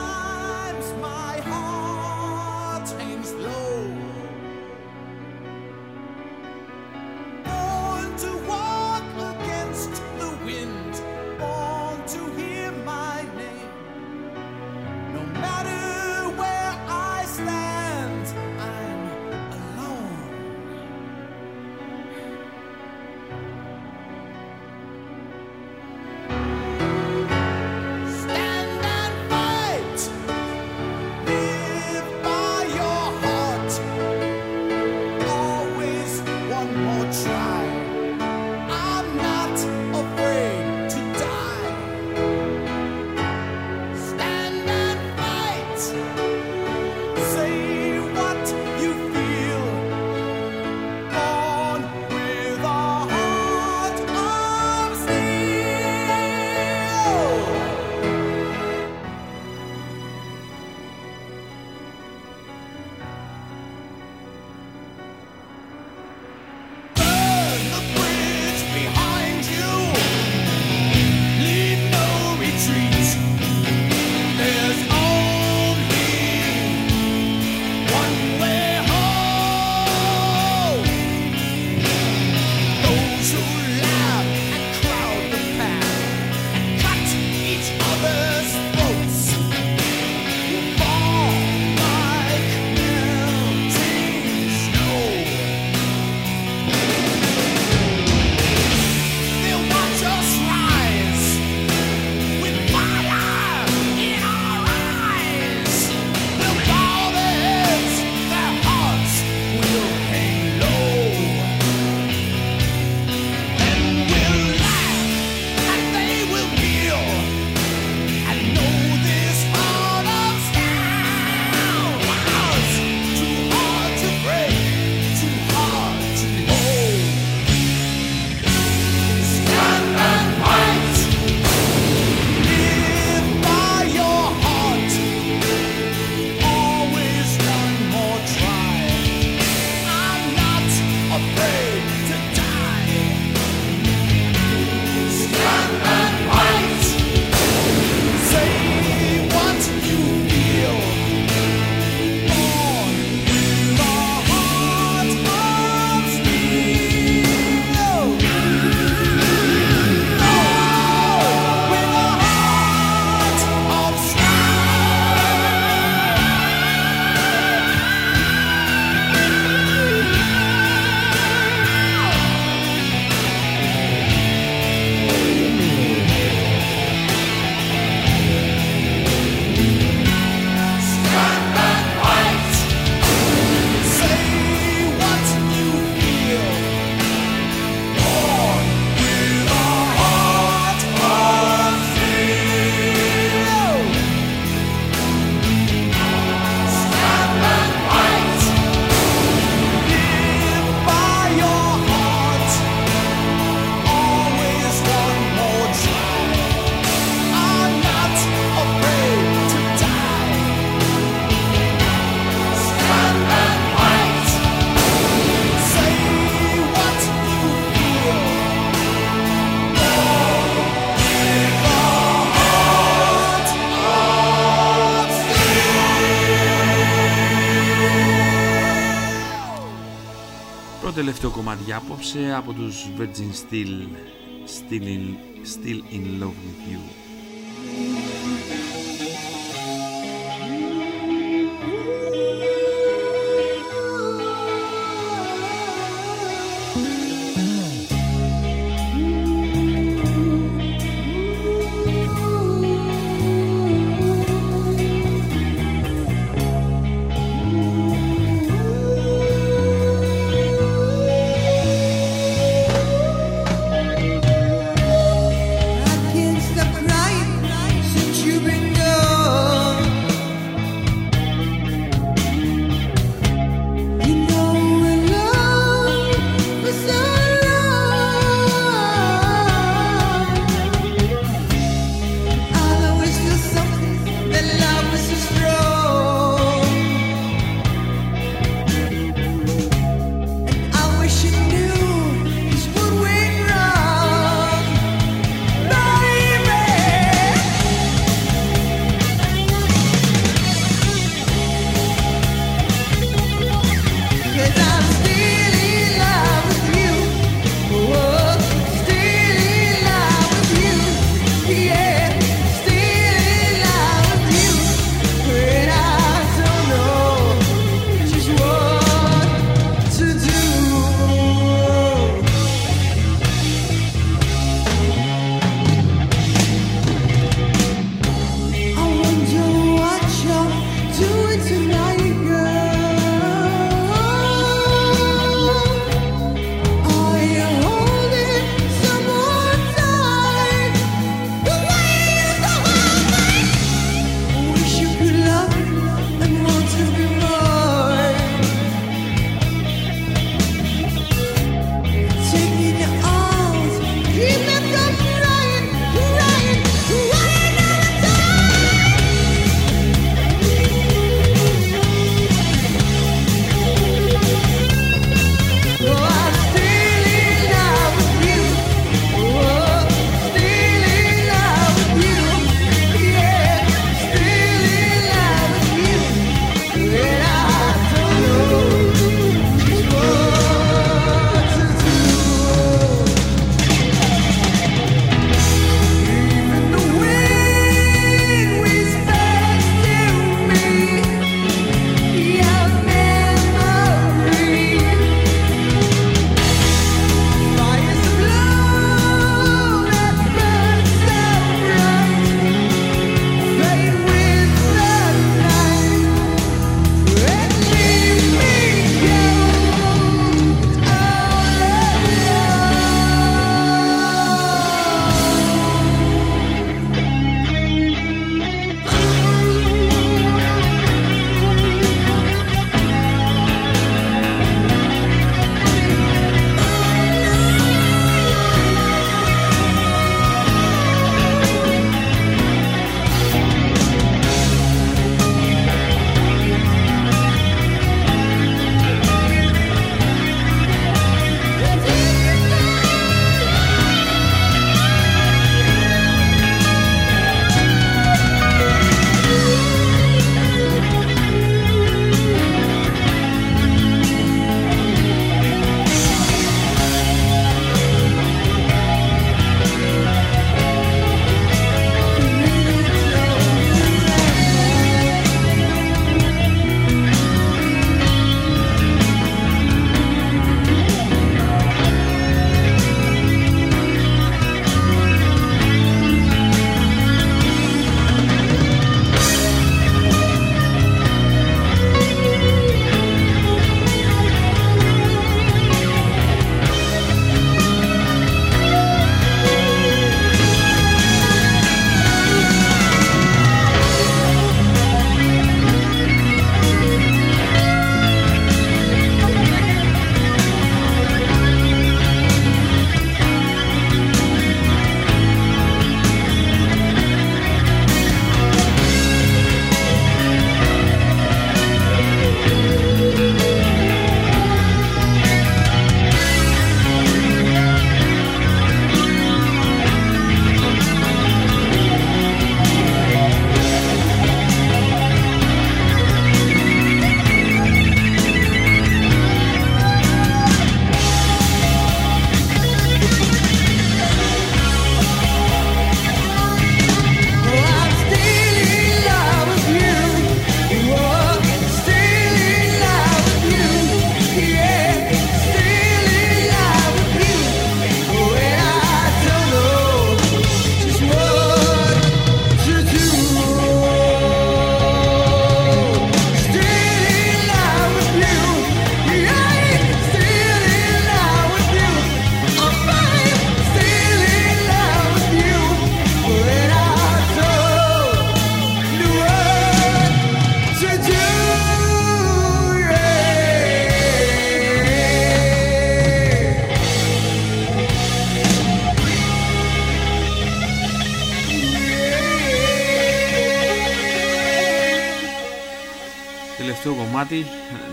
Το τελευταίο κομμάτι για απόψε από τους Virgin Steel, Still Still in Love With You.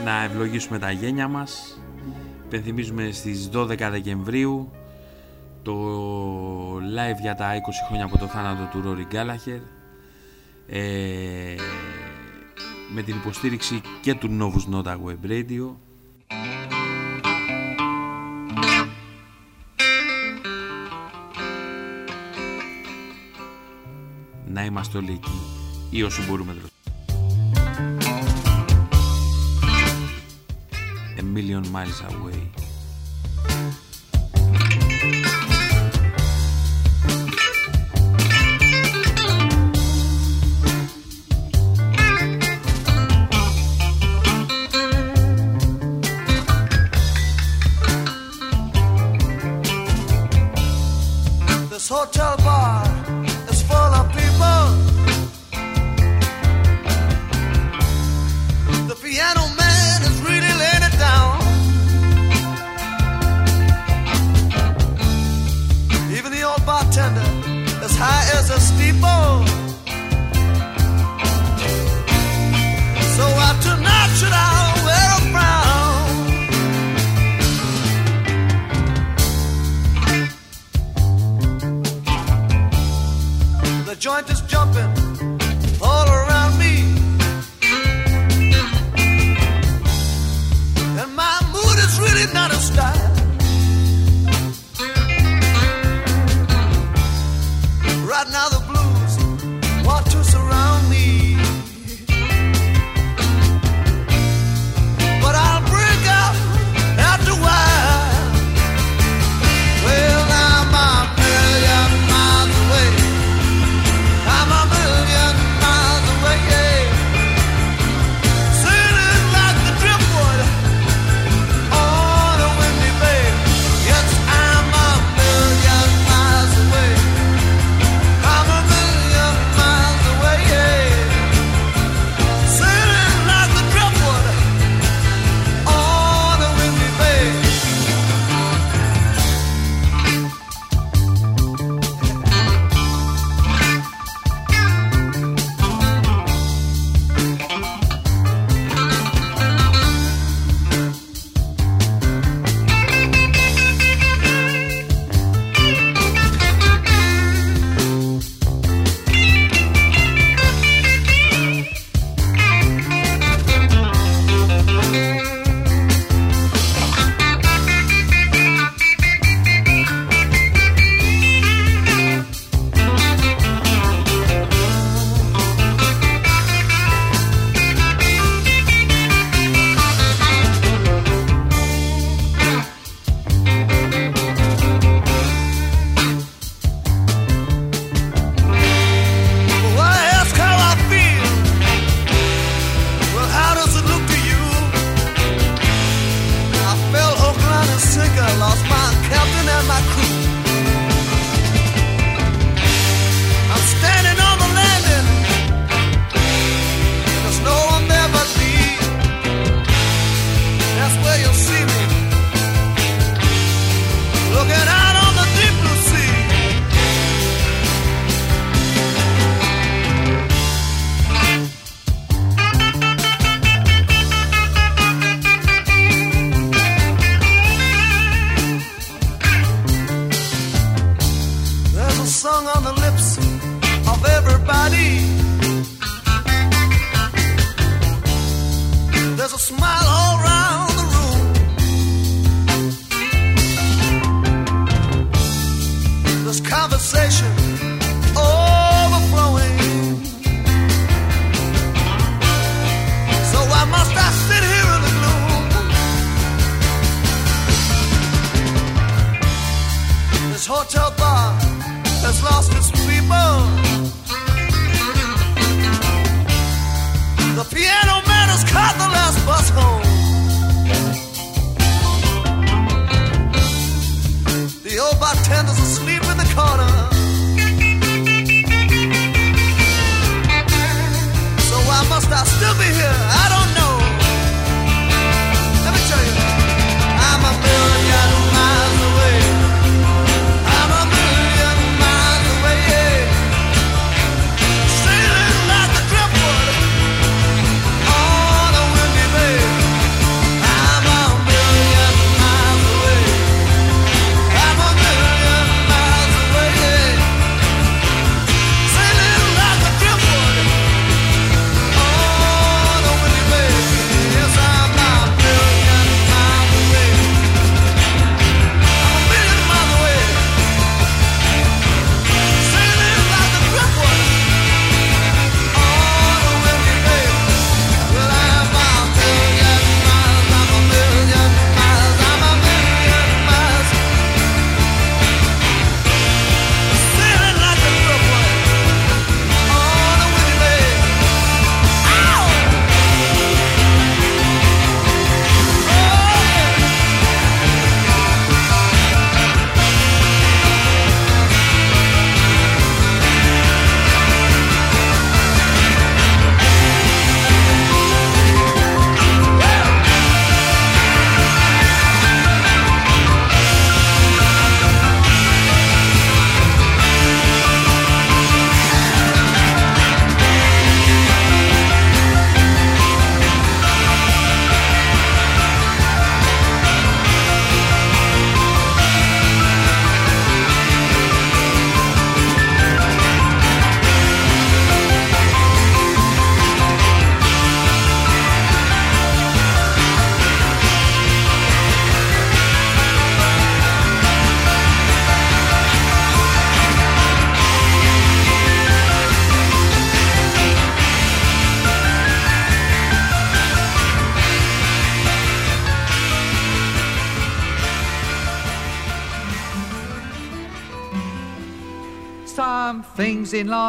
να ευλογήσουμε τα γένια μας. Υπενθυμίζουμε στις 12 Δεκεμβρίου το live για τα 20 χρόνια από το θάνατο του Ρόρι Γκάλαχερ. Ε, με την υποστήριξη και του Novus Nota Web Radio. Να είμαστε όλοι εκεί ή όσο μπορούμε. million miles away.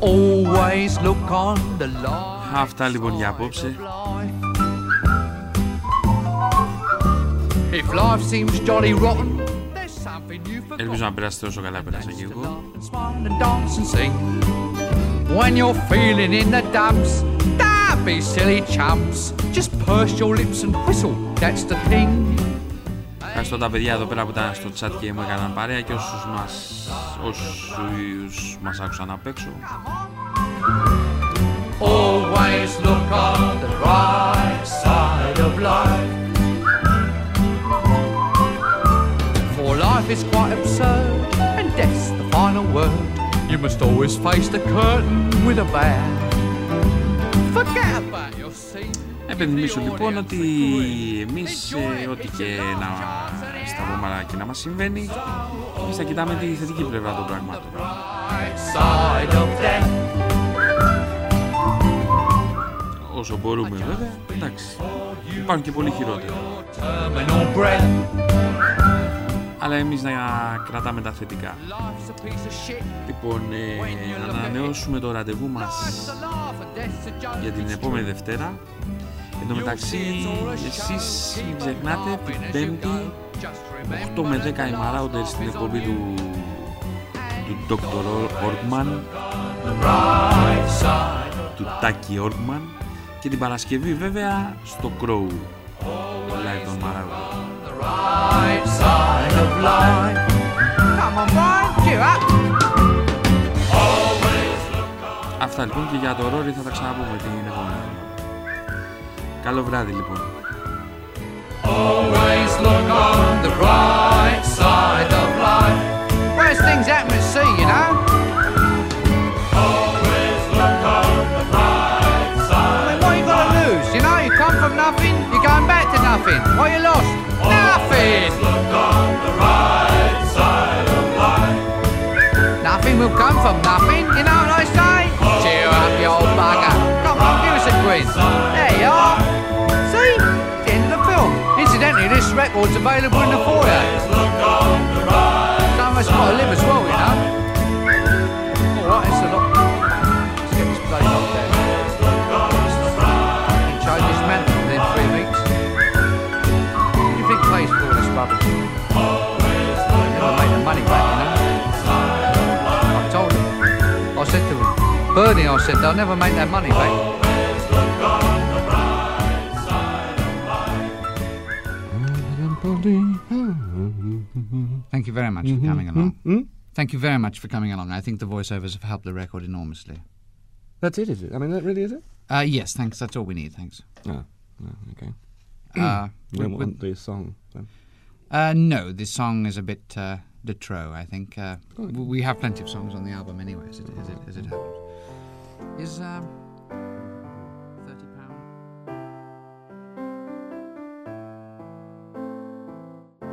Always look on the light. Αυτά λοιπόν για απόψε. If life seems jolly rotten, there's something you forgot. Ελπίζω να περάσετε όσο καλά πέρασα και εγώ. Smile and dance and sing. When you're feeling in the dumps, don't be silly chumps. Just purse your lips and whistle, that's the thing. Ευχαριστώ τα παιδιά εδώ πέρα που ήταν στο chat και μου έκαναν παρέα και όσους μας, όσους μας άκουσαν απ' έξω. Always look on the right side of life. For life is quite absurd, and death's the final word. You must always face the curtain with a bow. Forget about your scene. Να υπενθυμίσω λοιπόν ότι εμείς ε, ό,τι και να σταυρόμαρα και να μας συμβαίνει εμείς θα κοιτάμε τη θετική πλευρά των πραγμάτων. Right side of death. Όσο μπορούμε βέβαια, εντάξει, υπάρχουν και πολύ χειρότερα. Terminal breath. Αλλά εμείς να κρατάμε τα θετικά. Life's a piece of shit. Λοιπόν, ε, να ανανεώσουμε το ραντεβού μας Laugh at death's a joke. για την επόμενη Δευτέρα. Εν τω μεταξύ, εσείς μην ξεχνάτε την Πέμπτη 8 με 10 η Μαράουντερ στην εκπομπή του, του Dr. Orgman, του Τάκη Orgman και την Παρασκευή βέβαια στο Crow, το live των Μαράουντερ. right side of life. Come on, boy, cheer up. Αυτά λοιπόν και για το Rory θα τα ξαναπούμε την επόμενη εβδομάδα. Καλό βράδυ λοιπόν. Always look on the right side of life. Worst things happen at sea, you know. Always look on the bright I side. mean, what you got to lose? You know, you come from nothing, you're going back to nothing. What you lost? Nothing. Look on the right side of life. Nothing will come from nothing. You know Record's available in the foyer. The right. Of us got to live as well, you know. All right, it's a lot. Let's get this bloody locked down. Can change this mantle within three weeks. What do you think pays for all this rubbish? Never make the money back, you know. I told him. I said to him, Bernie, I said, they'll never make that money back. Thank you very much for coming along. Thank you very much for coming along. I think the voiceovers have helped the record enormously. That's it, is it? I mean, that really is it? Uh, yes, thanks. That's all we need. Thanks. Oh, oh okay. Uh, We with- don't want the song. Then. uh, no, this song is a bit uh, de trop. I think uh, w- we have plenty of songs on the album anyway, as it, as it, as it happens. Is um,